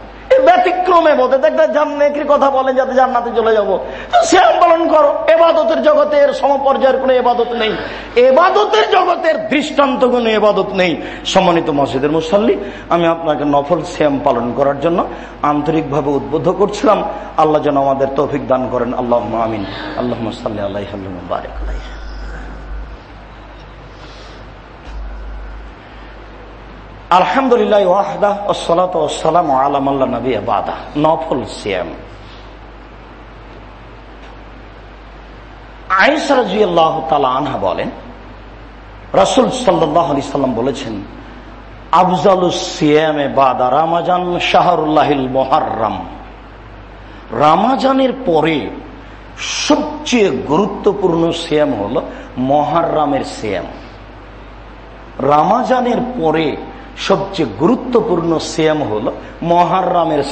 ব্যতিক্রমে বোধ একটা জান্নাতির কথা বলেন যাতে জান্নাতে চলে যাব। তো শ্যাম পালন করো, এবাদতের জগতের সমপর্যায়ের কোন এবাদত নেই। এবাদতের জগতের দৃষ্টান্ত কোন এবাদত নেই। সম্মানিত মসজিদের মুসাল্লি, আমি আপনাকে নফল শ্যাম পালন করার জন্য আন্তরিকভাবে উদ্বুদ্ধ করছিলাম। আল্লাহ যেন আমাদের তৌফিক দান করেন। আল্লাহ আমিন। আল্লাহ সাল্লি আল্লাহ বারেক আলাই আলহামদুলিল্লাহ ওয়াহদা ওসলাত ওসালাম আলাম আল্লাহ নবী বাদা। নফল সিয়াম। বলেন সাল্লাহ রামাজান শাহরুল্লাহিল রামাজানের পরে সবচেয়ে গুরুত্বপূর্ণ সিয়াম হল মহারামের সিয়াম। রামাজানের পরে সবচেয়ে গুরুত্বপূর্ণ সিয়াম হল মহারামের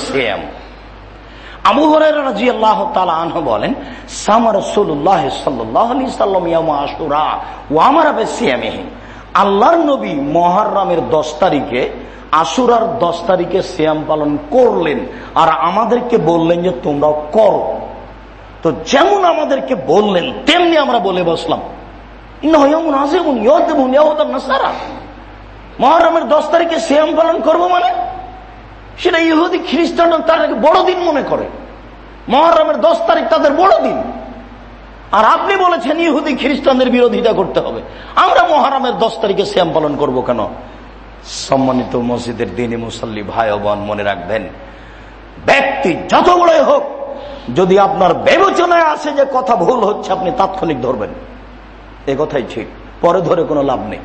তারিখে আশুরার দশ তারিখে সিয়াম পালন করলেন আর আমাদেরকে বললেন যে, তোমরাও করো। তো যেমন আমাদেরকে বললেন, তেমনি আমরা বলে বসলাম। মহারামের দশ তারিখে শ্যাম পালন করব মানে? সেটা ইহুদি খ্রিস্টান তার বড় দিন মনে করে। মহারামের দশ তারিখ তাদের বড় দিন আর আপনি বলেছেন ইহুদি খ্রিস্টানদের বিরোধিতা করতে হবে। আমরা মহারামের দশ তারিখে শ্যাম পালন করব কেন? সম্মানিত মসজিদের দিনী মুসল্লি ভাই বোন, মনে রাখবেন, ব্যক্তি যত বড়ই হোক, যদি আপনার বিবেচনায় আসে যে কথা ভুল হচ্ছে, আপনি তাৎক্ষণিক ধরবেন। এ কথাই ঠিক। পরে ধরে কোনো লাভ নেই।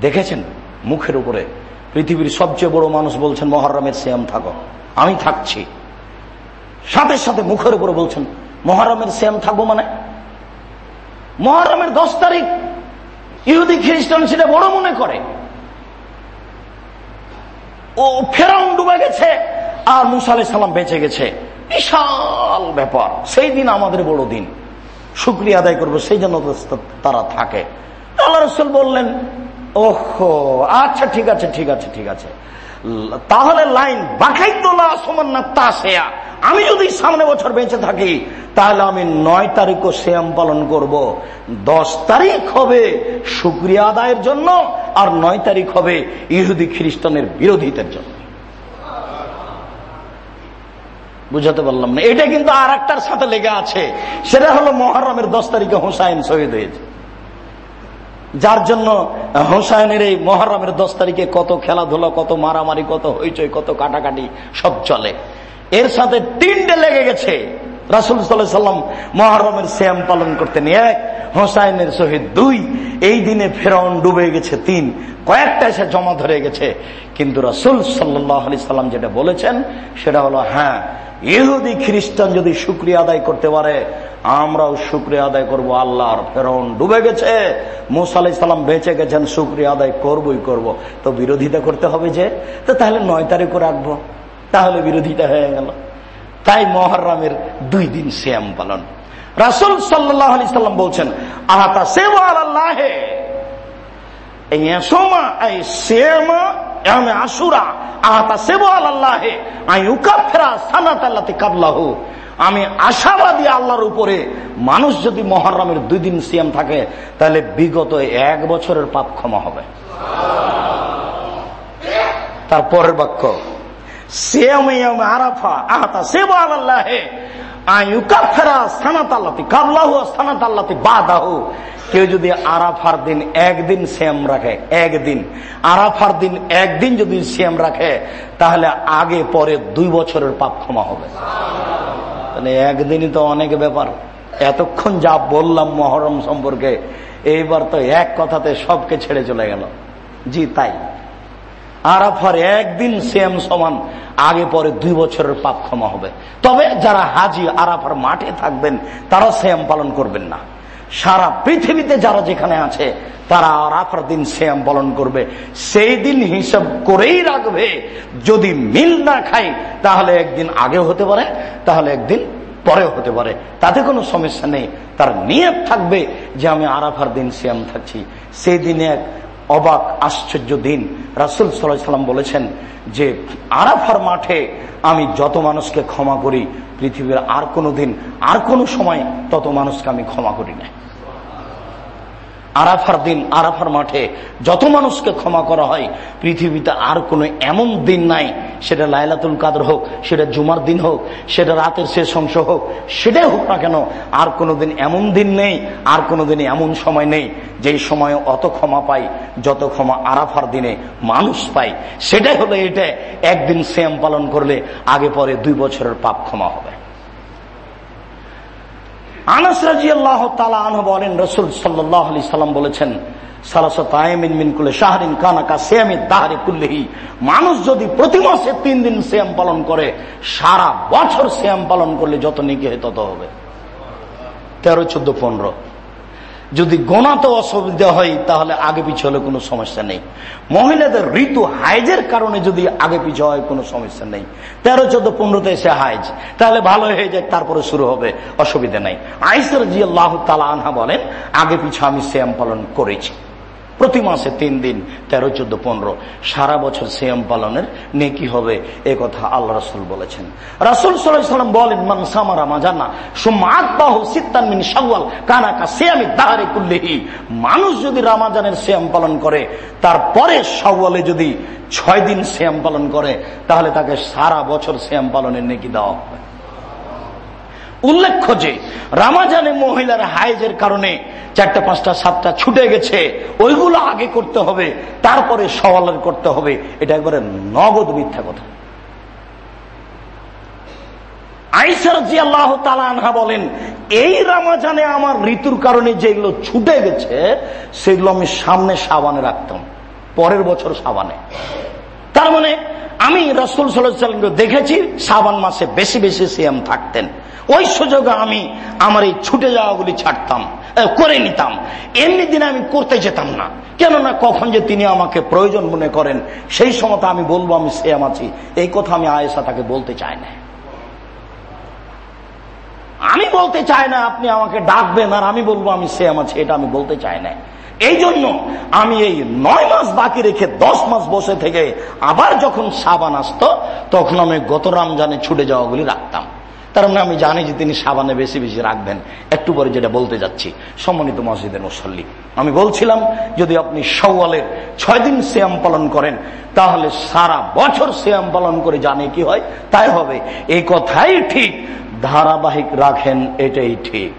দেখেছেন? মুখের উপরে। পৃথিবীর সবচেয়ে বড় মানুষ বলছেন, মহারামের শ্যাম থাকো। আমি থাকছি। সাথে সাথে মুখের উপরে বলছেন, মহারমের শ্যাম থাকব মানে? মহারমের দশ তারিখ ইহুদি খ্রিস্টান সেটা বড় মনে করে। ও ফেরাউন ডুবে গেছে আর মুসা সালাম বেঁচে গেছে। বিশাল ব্যাপার। সেই দিন আমাদের বড় দিন। শুক্রিয়া আদায় করব, সেই জন্য তারা থাকে। আল্লাহ রসুল বললেন ওহো আচ্ছা ঠিক আছে ঠিক আছে ঠিক আছে। তাহলে লাইন বাখাই তোলা সমান না, তা সেয়া। আমি যদি সামনে বছর বেঁচে থাকি, তাহলে আমি নয় তারিখও শ্যাম পালন করব। দশ তারিখ হবে সুক্রিয়া আদায়ের জন্য, আর নয় তারিখ হবে ইহুদি খ্রিস্টানের বিরোধীদের জন্য। বুঝাতে পারলাম না। এটা কিন্তু আর একটার সাথে লেগে আছে। সেটা হলো মহারমের দশ তারিখে হোসাইন শহীদ হয়েছে। যার জন্য হোসাইনের এই মহারমের দশ তারিখে কত খেলাধুলা, কত মারামারি, কত হইচই, কত কাটাকাটি, সব চলে। এর সাথে তিনটে লেগে গেছে। রাসুল সাল্লাম মহারমের শ্যাম পালন করতেন। এক, হোসাইনের শহীদ দুই, এই দিনে ফেরাউন ডুবে গেছে। তিন, কয়েকটা এসে জমা ধরে গেছে। কিন্তু রাসুল সাল্লাহ আলি সাল্লাম যেটা বলেছেন, সেটা হলো হ্যাঁ ইহুদি খ্রিস্টান যদি শুক্রিয়া আদায় করতে পারে আমরাও শুক্রিয়া আদায় করব, আল্লাহর ফেরন ডুবে গেছে মুসালাই সালাম বেঁচে গেছেন, শুক্রিয়া আদায় করবই করব। তো বিরোধিতা করতে হবে যে? তো তাহলে নয় তারিখও রাখব। তাহলে বিরোধিতা হয়ে গেল। তাই মহরমের দুই দিন শ্যাম পালন। রাসুল সাল্লাহ আলি সাল্লাম বলছেন, আহাতা আল্লাহে সোমা আশুরা, আহাতা সেবা আল্লাহে আই উকাফেরা সানাত আল্লাহ কাবলাহু। আমি আশাবাদী আল্লাহর উপরে। মানুষ যদি মহরমের দুই দিন সিয়াম থাকে, তাহলে বিগত এক বছরের পাপ ক্ষমা হবে। তারপরের বাক্য আরাফা আল্লাহে কেউ যদি আরাফার দিন একদিন রাখে একদিন আরাফার দিন একদিন যদি রাখে, তাহলে আগে পরে দুই বছরের পাপ ক্ষমা হবে। তাহলে একদিনই তো অনেক ব্যাপার। এতক্ষণ যা বললাম মহরম সম্পর্কে, এইবার তো এক কথাতে সবকে ছেড়ে চলে গেল। জি, তাই। আরাফার একদিন সেম সমান, আগে পরে দুই বছরের পাপ ক্ষমা হবে। তবে যারা হাজি আরাফার মাঠে থাকবেন তারা সেম পালন করবেন না। সারা পৃথিবীতে যারা যেখানে আছে, তারা আরাফার দিন শ্যাম পালন করবে। সেই দিন হিসাব করেই রাখবে। যদি মিল না খাই, তাহলে একদিন আগে হতে পারে, তাহলে একদিন পরে হতে পারে। তাতে কোনো সমস্যা নেই। তার নিয়ত থাকবে যে আমি আরাফার দিন শ্যাম থাকছি। সেই দিনে এক অবাক, আশ্চর্য দিন। রাসুল সাল্লাম বলেছেন যে, আরাফার মাঠে আমি যত মানুষকে ক্ষমা করি, পৃথিবীর আর কোনো দিন, আর কোনো সময় তত মানুষকে আমি ক্ষমা করি না আরাফার দিন, আরাফার মাঠে যত মানুষকে ক্ষমা করা হয়, পৃথিবীতে আর কোনো এমন দিন নাই, সেটা লাইলাতুল কাদর হোক, সেটা জুমার দিন হোক, সেটা রাতের শেষ অংশ হোক, সেটাই হোক না কেন, আর কোনো দিন এমন দিন নেই, আর কোনো দিন এমন সময় নেই, যেই সময়ে অত ক্ষমা পাই, যত ক্ষমা আরাফার দিনে মানুষ পাই সেটাই হলো এটা, একদিন শ্যাম পালন করলে আগে পরে দুই বছরের পাপ ক্ষমা হবে। আনাস তালা বলেন, রসুল সাল্লাহ আলি সাল্লাম বলেছেন মানুষ যদি প্রতি মাসে তিন দিন শ্যাম পালন করে, সারা বছর শ্যাম পালন করলে যত নিকে তত হবে। তেরো, চোদ্দ, পনেরো। যদি গোনাতে অসুবিধা হয়, তাহলে আগে পিছু হলে কোনো সমস্যা নেই। মহিলাদের ঋতু হাইজের কারণে যদি আগে পিছু হয়, কোনো সমস্যা নেই। তেরো, চোদ্দ, পনেরোতে এসে হাইজ। তাহলে ভালো হয়ে যায়, তারপরে শুরু হবে, অসুবিধা নেই। আইসার জি তালা আনহা বলেন, আগে পিছু আমি শ্যাম পালন করেছি। প্রতি মাসে তিন দিন, তেরো, চোদ্দ, পনেরো, সারা বছর সিয়াম পালনের নেকি হবে, এ কথা আল্লাহ রসুল বলেছেন। রাসুল সাল্লাম বলেন, মান সামারা মাজানা সুমাতবাহ সিত্তানমিন সাওয়াল কানাকা সিয়ামি দাহারে কুল্লিহি। মানুষ যদি রামাজানের সিয়াম পালন করে তারপরে সাওয়ালে যদি ছয় দিন সিয়াম পালন করে, তাহলে তাকে সারা বছর সিয়াম পালনের নেকি দেওয়া হবে। উল্লেখ্য যে, রামাজানে মহিলার হাইজের কারণে চারটা, পাঁচটা, সাতটা ছুটে গেছে। ওইগুলো আগে করতে হবে, তারপরে সওয়ালের করতে হবে। এটা একবারে নগদ মিথ্যা কথা। বলেন, এই রামাজানে আমার ঋতুর কারণে যেগুলো ছুটে গেছে, সেগুলো আমি সামনে সাবানে রাখতাম। পরের বছর সাবানে। তার মানে আমি রসুল সাল্লামকে দেখেছি সাবান মাসে বেশি বেশি সিএম থাকতেন। ওই সুযোগে আমি আমার এই ছুটে যাওয়াগুলি ছাড়তাম করে নিতাম। এমনি দিনে আমি করতে যেতাম না। কেননা কখন যে তিনি আমাকে প্রয়োজন মনে করেন, সেই সময় আমি বলব, আমি সিয়াম আছি। এই কথা আমি আয়েসা তাকে বলতে চাই না। আমি বলতে চাই না, আপনি আমাকে ডাকবেন আর আমি বলব, আমি সিয়াম আছি, এটা আমি বলতে চাই না। এই জন্য আমি এই নয় মাস বাকি রেখে দশ মাস বসে থেকে আবার যখন সাবান আসতো, তখন আমি গত রমজানে ছুটে যাওয়াগুলি রাখতাম। তার মানে আমি জানি যে তিনি সাবানে বেশি বেশি রাখবেন। একটু পরে যেটা বলতে যাচ্ছি, সম্মানিত মসজিদের মুসল্লি, আমি বলছিলাম, যদি আপনি সওয়ালের ছয় দিন শ্যাম পালন করেন, তাহলে সারা বছর শ্যাম পালন করে জানে কি হয়, তাই হবে। এই কথাই ঠিক, ধারাবাহিক রাখেন, এটাই ঠিক।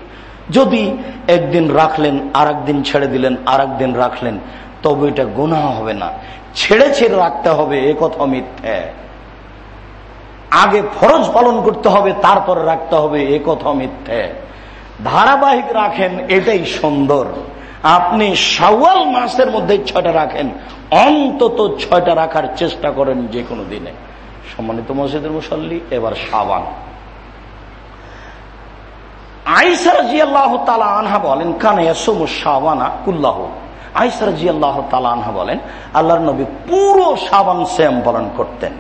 যদি একদিন রাখলেন আর একদিন ছেড়ে দিলেন আর একদিন রাখলেন, তবে এটা গুণা হবে না। ছেড়ে ছেড়ে রাখতে হবে, এ কথা মিথ্যে। আগে ফরজ পালন করতে হবে, তারপরে রাখতে হবে, এ কথা মিথ্যে। ধারাবাহিক রাখেন, এটাই সুন্দর। আপনি সাওয়াল মাসের মধ্যে ছয়টা রাখেন, অন্তত ছয়টা রাখার চেষ্টা করেন যে কোনো দিনে। সম্মানিত মসজিদের মুসল্লি, এবার সাবান আইসার জি আল্লাহ তালা আনহা বলেন, কানে সাবানা কুল্লাহ। আইসার জি আল্লাহ তালা আনহা বলেন, আল্লাহর নবী পুরো সাবান শ্যাম পালন করতেন।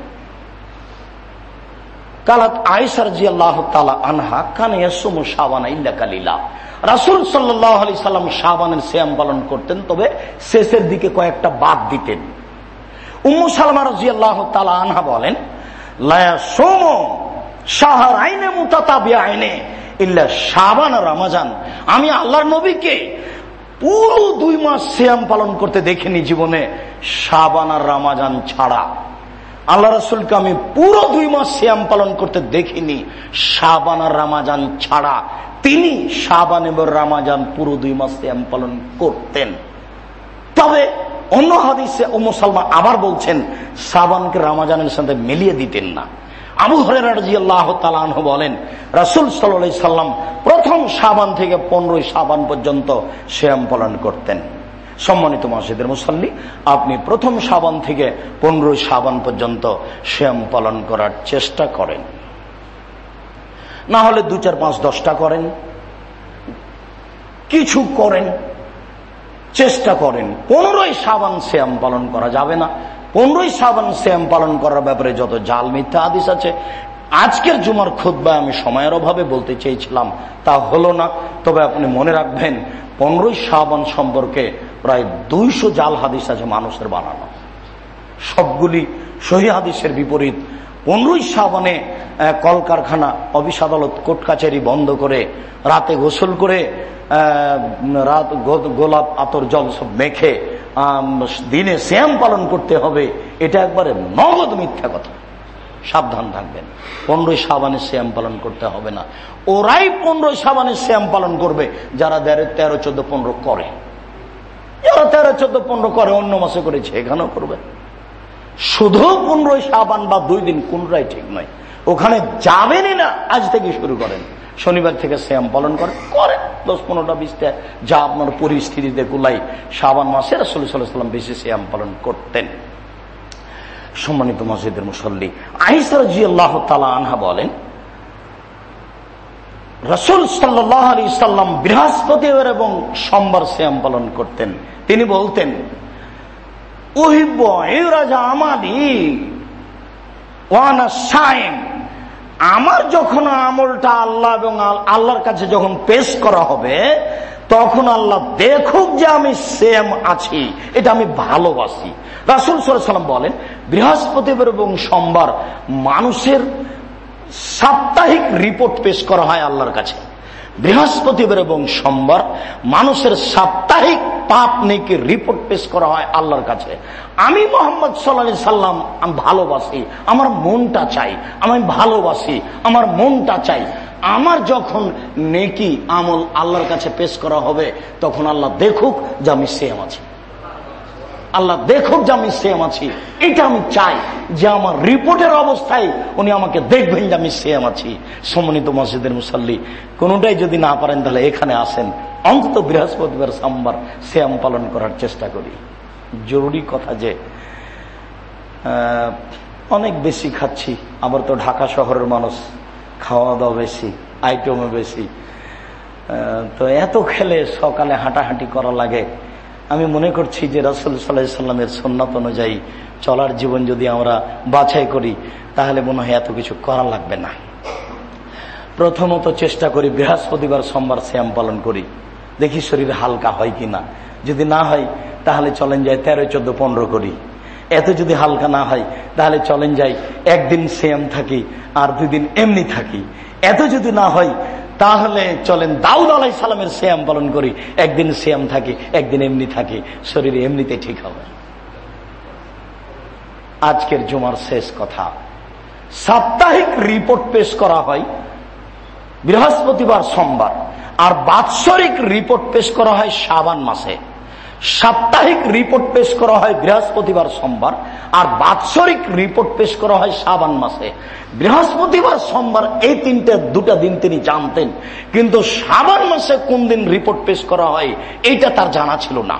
কালাত আইসার জি আল্লাহ তালা আনহা, কানে সাবানা ইল্লা কালিলা। রাসুল সাল্লাহ আলি সাল্লাম সাবানের শ্যাম পালন করতেন, তবে শেষের দিকে কয়েকটা বাদ দিতেন। উম্মু সালমা রাজি আল্লাহ তালা আনহা বলেন লায়া সোমো শাহর আইনে মুতাতাবিয়া আইনে ইল্লা রামাজান। আমি আল্লাহর নবীকে পুরো দুই মাস শ্যাম পালন করতে দেখিনি জীবনে সাবান আর রামাজান ছাড়া। আল্লাহ রসুলকে আমি পুরো দুই মাস শ্যাম পালন করতে দেখিনি সাবান আর রামাজান ছাড়া। তিনি সাবান এবং রামাজান পুরো দুই মাস শ্যাম পালন করতেন। তবে অন্য হাদিসে ও মুসলমান আবার বলছেন সাবানকে রামাজানের সাথে মিলিয়ে দিতেন না। আবু তালাহ বলেন, রাসুল সাল্লা সাল্লাম প্রথম সাবান থেকে পনেরোই সাবান পর্যন্ত শ্যাম পালন করতেন। সম্মানিত মসজিদের মুসল্লি, আপনি প্রথম সাবান থেকে পনেরোই সাবান পর্যন্ত শ্যাম পালন করার চেষ্টা করেন। না হলে দু চার পাঁচ দশটা করেন। কিছু করেন, চেষ্টা করেন। পনেরোই সাবান শ্যাম পালন করা যাবে না। পনেরোই সাবান শ্যাম পালন করার ব্যাপারে যত জাল মিথ্যা আদিস আছে, আজকের জুমার খুদ্া আমি সময়ের অভাবে বলতে চেয়েছিলাম, তা হলো না। তবে আপনি মনে রাখবেন, পনেরোই সাবান সম্পর্কে প্রায় দুইশো জাল হাদিস আছে মানুষের বানানো। সবগুলি সহি হাদিসের বিপরীত। পনেরোই সাবানে কলকারখানা, অফিস আদালত কোর্ট কাছারি বন্ধ করে, রাতে গোসল করে রাত গোলাপ, আতর, জল সব মেখে দিনে শ্যাম পালন করতে হবে, এটা একবারে নগদ মিথ্যা কথা। সাবধান থাকবেন। পনেরোই সাবানে শ্যাম পালন করতে হবে না। ওরাই পনেরোই সাবানে শ্যাম পালন করবে, যারা তেরো চোদ্দ, পনেরো করে। যারা তেরো, চোদ্দ, পনেরো করে, অন্য মাসে করেছে এখানেও করবে। শুধু পনেরোই সাবান বা দুই দিন, কোনটাই ঠিক নয়। ওখানে যাবেনই না, আজ থেকে শুরু করেন। শনিবার থেকে শ্যাম পালন করেন করেন। দশ পনেরোটা, বিশটা, যা আপনার পরিস্থিতিতে কুলাই সাবান মাসে রাসুল সাল্লাম বেশি শ্যাম পালন করতেন। সম্মানিত মসজিদের মুসল্লি আইসার জি আল্লাহ তালা আনহা বলেন, রসুল সাল্লাহ আলী সাল্লাম বৃহস্পতিবার এবং সোমবার শ্যাম পালন করতেন। তিনি বলতেন রাজা আমার যখন আমলটা আল্লাহ এবং আল্লাহর কাছে যখন পেশ করা হবে, তখন আল্লাহ দেখুক যে আমি সেম আছি। এটা আমি ভালোবাসি। রাসুল সাল্লাম বলেন বৃহস্পতিবার এবং সোমবার মানুষের সাপ্তাহিক রিপোর্ট পেশ করা হয় আল্লাহর কাছে। বৃহস্পতিবার এবং সোমবার মানুষের সাপ্তাহিক পাপ নেকি রিপোর্ট পেশ করা হয় আল্লাহর কাছে। আমি মোহাম্মদ সাল্লা সাল্লাম, আমি ভালোবাসি, আমার মনটা চাই, আমি ভালোবাসি, আমার মনটা চাই। আমার যখন নেকি আমল আল্লাহর কাছে পেশ করা হবে, তখন আল্লাহ দেখুক যে আমি সেম আছি। আল্লাহ দেখুক যে আমি সেম আছি। এটা আমি চাই যে আমার রিপোর্টের অবস্থায় উনি আমাকে দেখবেন যে আমি সেম আছি। সমন্বিত মসজিদের মুসাল্লি, কোনটাই যদি না পারেন তাহলে এখানে আসেন। অন্তত বৃহস্পতিবার, সোমবার শ্যাম পালন করার চেষ্টা করি। জরুরি কথা যে অনেক বেশি খাচ্ছি, আবার তো ঢাকা শহরের মানুষ খাওয়া দাওয়া বেশি আইটেমও বেশি। তো এত খেলে সকালে হাঁটাহাঁটি করা লাগে। আমি মনে করছি যে রাসুল সাল্লাহ সাল্লামের সন্ন্যত অনুযায়ী চলার জীবন যদি আমরা বাছাই করি, তাহলে মনে হয় এত কিছু করা লাগবে না। প্রথমত চেষ্টা করি বৃহস্পতিবার সোমবার শ্যাম পালন করি। দেখি শরীর হালকা হয় কি না যদি না হয়, তাহলে চলেন যায় তেরো, চোদ্দ, পনেরো করি। এত যদি হালকা না হয়, তাহলে চলেন যাই একদিন শ্যাম থাকি, আর দুই দিন এমনি থাকি। এত যদি না হয় তাহলে চলেন, দাউদ আলাই সালামের শ্যাম পালন করি। একদিন শ্যাম থাকে, একদিন এমনি থাকে, শরীর এমনিতে ঠিক হবে। আজকের জুমার শেষ কথা, সাপ্তাহিক রিপোর্ট পেশ করা হয় বৃহস্পতিবার সোমবার, আর বাৎসরিক রিপোর্ট পেশ করা হয় সাবান মাসে। সাপ্তাহিক রিপোর্ট পেশ করা হয় বৃহস্পতিবার সোমবার, আর বাৎসরিক রিপোর্ট পেশ করা হয় সাবান মাসে। বৃহস্পতিবার সোমবার এই তিনটে, দুটা দিন তিনি জানতেন। কিন্তু সাবান মাসে কোন দিন রিপোর্ট পেশ করা হয়, এইটা তার জানা ছিল না।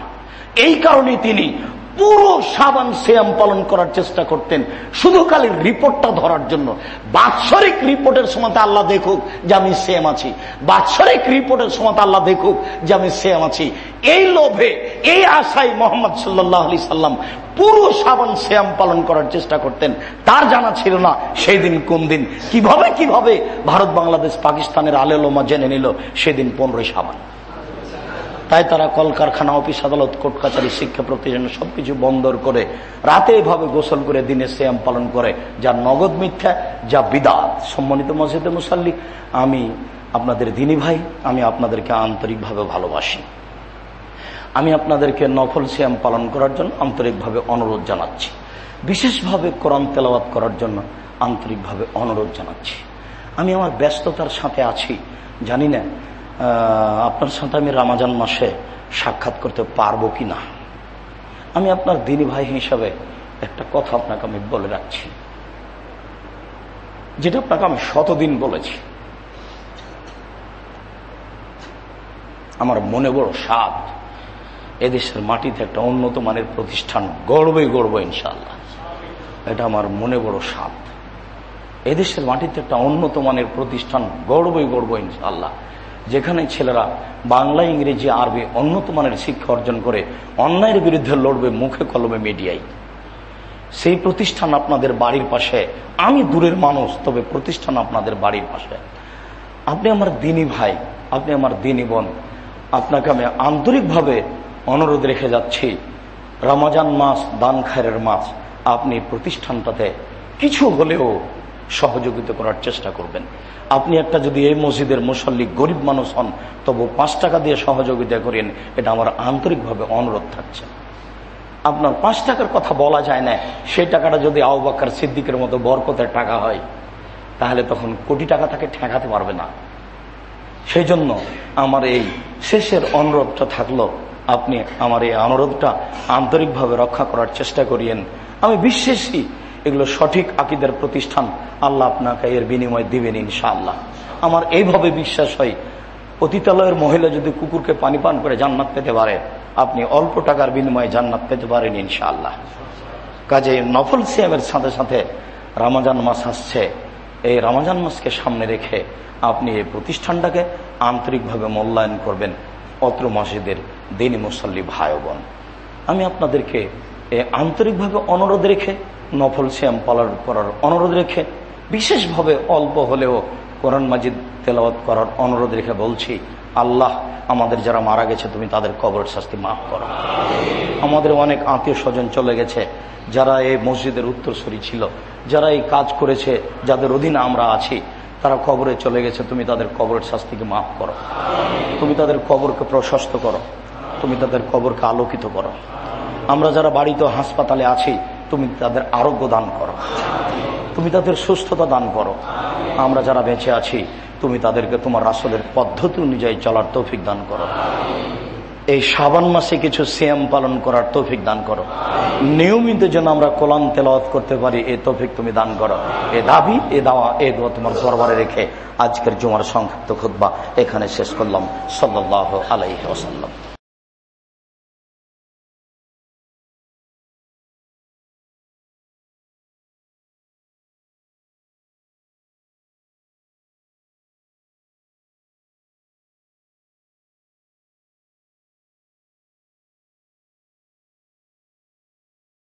এই কারণে তিনি পুরো সাবান শ্যাম পালন করার চেষ্টা করতেন। শুধু খালি রিপোর্টটা ধরার জন্য। বাৎসরিক রিপোর্টের সময় আল্লাহ দেখুক যে আমি সেম আছি। বাৎসরিক রিপোর্টের সময় আল্লাহ দেখুক যে আমি সেম আছি। এই লোভে, এই আশায় মোহাম্মদ সাল্লাহ আলি সাল্লাম পুরো সাবান শ্যাম পালন করার চেষ্টা করতেন। তার জানা ছিল না সেই দিন কোন দিন। কীভাবে কীভাবে ভারত, বাংলাদেশ, পাকিস্তানের আলেলোমা জেনে নিল সেদিন পনেরোই সাবান। তাই তারা কলকারখানা, অফিস, আদালত, কোর্ট কাছারি শিক্ষা প্রতিষ্ঠান সবকিছু বন্দর করে রাতে এভাবে গোসল করে দিনে শ্যাম পালন করে, যা নগদ মিথ্যা, যা বিদাত। সম্মানিত মসজিদে মুসাল্লি, আমি আপনাদের দিনী ভাই, আমি আপনাদেরকে আন্তরিকভাবে ভালোবাসি। আমি আপনাদেরকে নফল শ্যাম পালন করার জন্য আন্তরিকভাবে অনুরোধ জানাচ্ছি। বিশেষভাবে কোরআন তেলাওয়াত করার জন্য আন্তরিকভাবে অনুরোধ জানাচ্ছি। আমি আমার ব্যস্ততার সাথে আছি, জানি না আপনার সাথে আমি রামাজান মাসে সাক্ষাৎ করতে পারব কি না আমি আপনার দিনী ভাই হিসাবে একটা কথা আপনাকে আমি বলে রাখছি। যেটা আপনাকে আমি শতদিন বলেছি। আমার মনে বড় স্বাদ এদেশের মাটিতে একটা উন্নত মানের প্রতিষ্ঠান গড়বই গড়ব ইনশাল্লাহ এটা আমার মনে বড় সাপ এদেশের মাটিতে একটা উন্নত মানের প্রতিষ্ঠান গড়বই গড়ব ইনশাল্লাহ যেখানে ছেলেরা বাংলা, ইংরেজি, আরবি উন্নত মানের শিক্ষা অর্জন করে অন্যায়ের বিরুদ্ধে লড়বে মুখে কলমে মিডিয়ায়। সেই প্রতিষ্ঠান আপনাদের বাড়ির পাশে। আমি দূরের মানুষ, তবে প্রতিষ্ঠান আপনাদের বাড়ির পাশে। আপনি আমার দিনী ভাই, আপনি আমার দিনী বোন। আপনাকে আমি আন্তরিকভাবে অনুরোধ রেখে যাচ্ছি। রমাজান মাস, দান খায়ের মাস। আপনি প্রতিষ্ঠানটাতে কিছু হলেও সহযোগিতা করার চেষ্টা করবেন। আপনি একটা যদি এই মসজিদের মুসল্লি গরিব মানুষ হন তবু পাঁচ টাকা দিয়ে সহযোগিতা করেন, এটা আমার আন্তরিকভাবে অনুরোধ থাকছে। আপনার পাঁচ টাকার কথা বলা যায় না, সেই টাকাটা যদি আউবাক্কার সিদ্দিকের মতো বরকতের টাকা হয়, তাহলে তখন কোটি টাকা তাকে ঠেকাতে পারবে না। সেই জন্য আমার এই শেষের অনুরোধটা থাকল, আপনি আমার এই অনুরোধটা আন্তরিকভাবে রক্ষা করার চেষ্টা করিয়েন। আমি বিশ্বাসী এগুলো সঠিক আকিদের প্রতিষ্ঠান আল্লাহ আপনাকে এর বিনিময় দিবেন ইনশাআল্লাহ। আমার এইভাবে বিশ্বাস হয়, অতীতালয়ের মহিলা যদি কুকুরকে পানি পান করে জান্নাত পেতে পারে, আপনি অল্প টাকার বিনিময়ে জান্নাত পেতে পারেন ইনশাআল্লাহ। কাজে নফল সিয়ামের সাথে সাথে রামাজান মাস আসছে, এই রামাজান মাসকে সামনে রেখে আপনি এই প্রতিষ্ঠানটাকে আন্তরিকভাবে মূল্যায়ন করবেন অত্র মসজিদের দিনী মুসল্লি ভাই বোন। আমি আপনাদেরকে এ আন্তরিকভাবে অনুরোধ রেখে নফল শ্যাম পালন করার অনুরোধ রেখে, বিশেষভাবে অল্প হলেও কোরআন মাজিদ তেলাওয়াত করার অনুরোধ রেখে বলছি, আল্লাহ আমাদের যারা মারা গেছে, তুমি তাদের কবর শাস্তি মাফ করো। আমাদের অনেক আত্মীয় স্বজন চলে গেছে, যারা এই মসজিদের উত্তরসূরি ছিল, যারা এই কাজ করেছে, যাদের অধীনে আমরা আছি, তারা কবরে চলে গেছে, তুমি তাদের কবরের শাস্তিকে মাফ করো। তুমি তাদের কবরকে প্রশস্ত করো। তুমি তাদের কবরকে আলোকিত করো। আমরা যারা বাড়িতে হাসপাতালে আছি তুমি তাদের আরোগ্য দান করো। তুমি তাদের সুস্থতা দান করো। আমরা যারা বেঁচে আছি, তুমি তাদেরকে তোমার আসলের পদ্ধতি অনুযায়ী চলার তৌফিক দান করো। এই শ্রাবণ মাসে কিছু সিয়াম পালন করার তৌফিক দান করো। নিয়মিত যেন আমরা কোলান তেলাওয়াত করতে পারি, এই তৌফিক তুমি দান করো। এ দাবি, এ দাওয়া, এ তোমার দরবারে রেখে আজকের জুমার সংক্ষিপ্ত খুদ্া এখানে শেষ করলাম। সাল্লাহ আলাইহি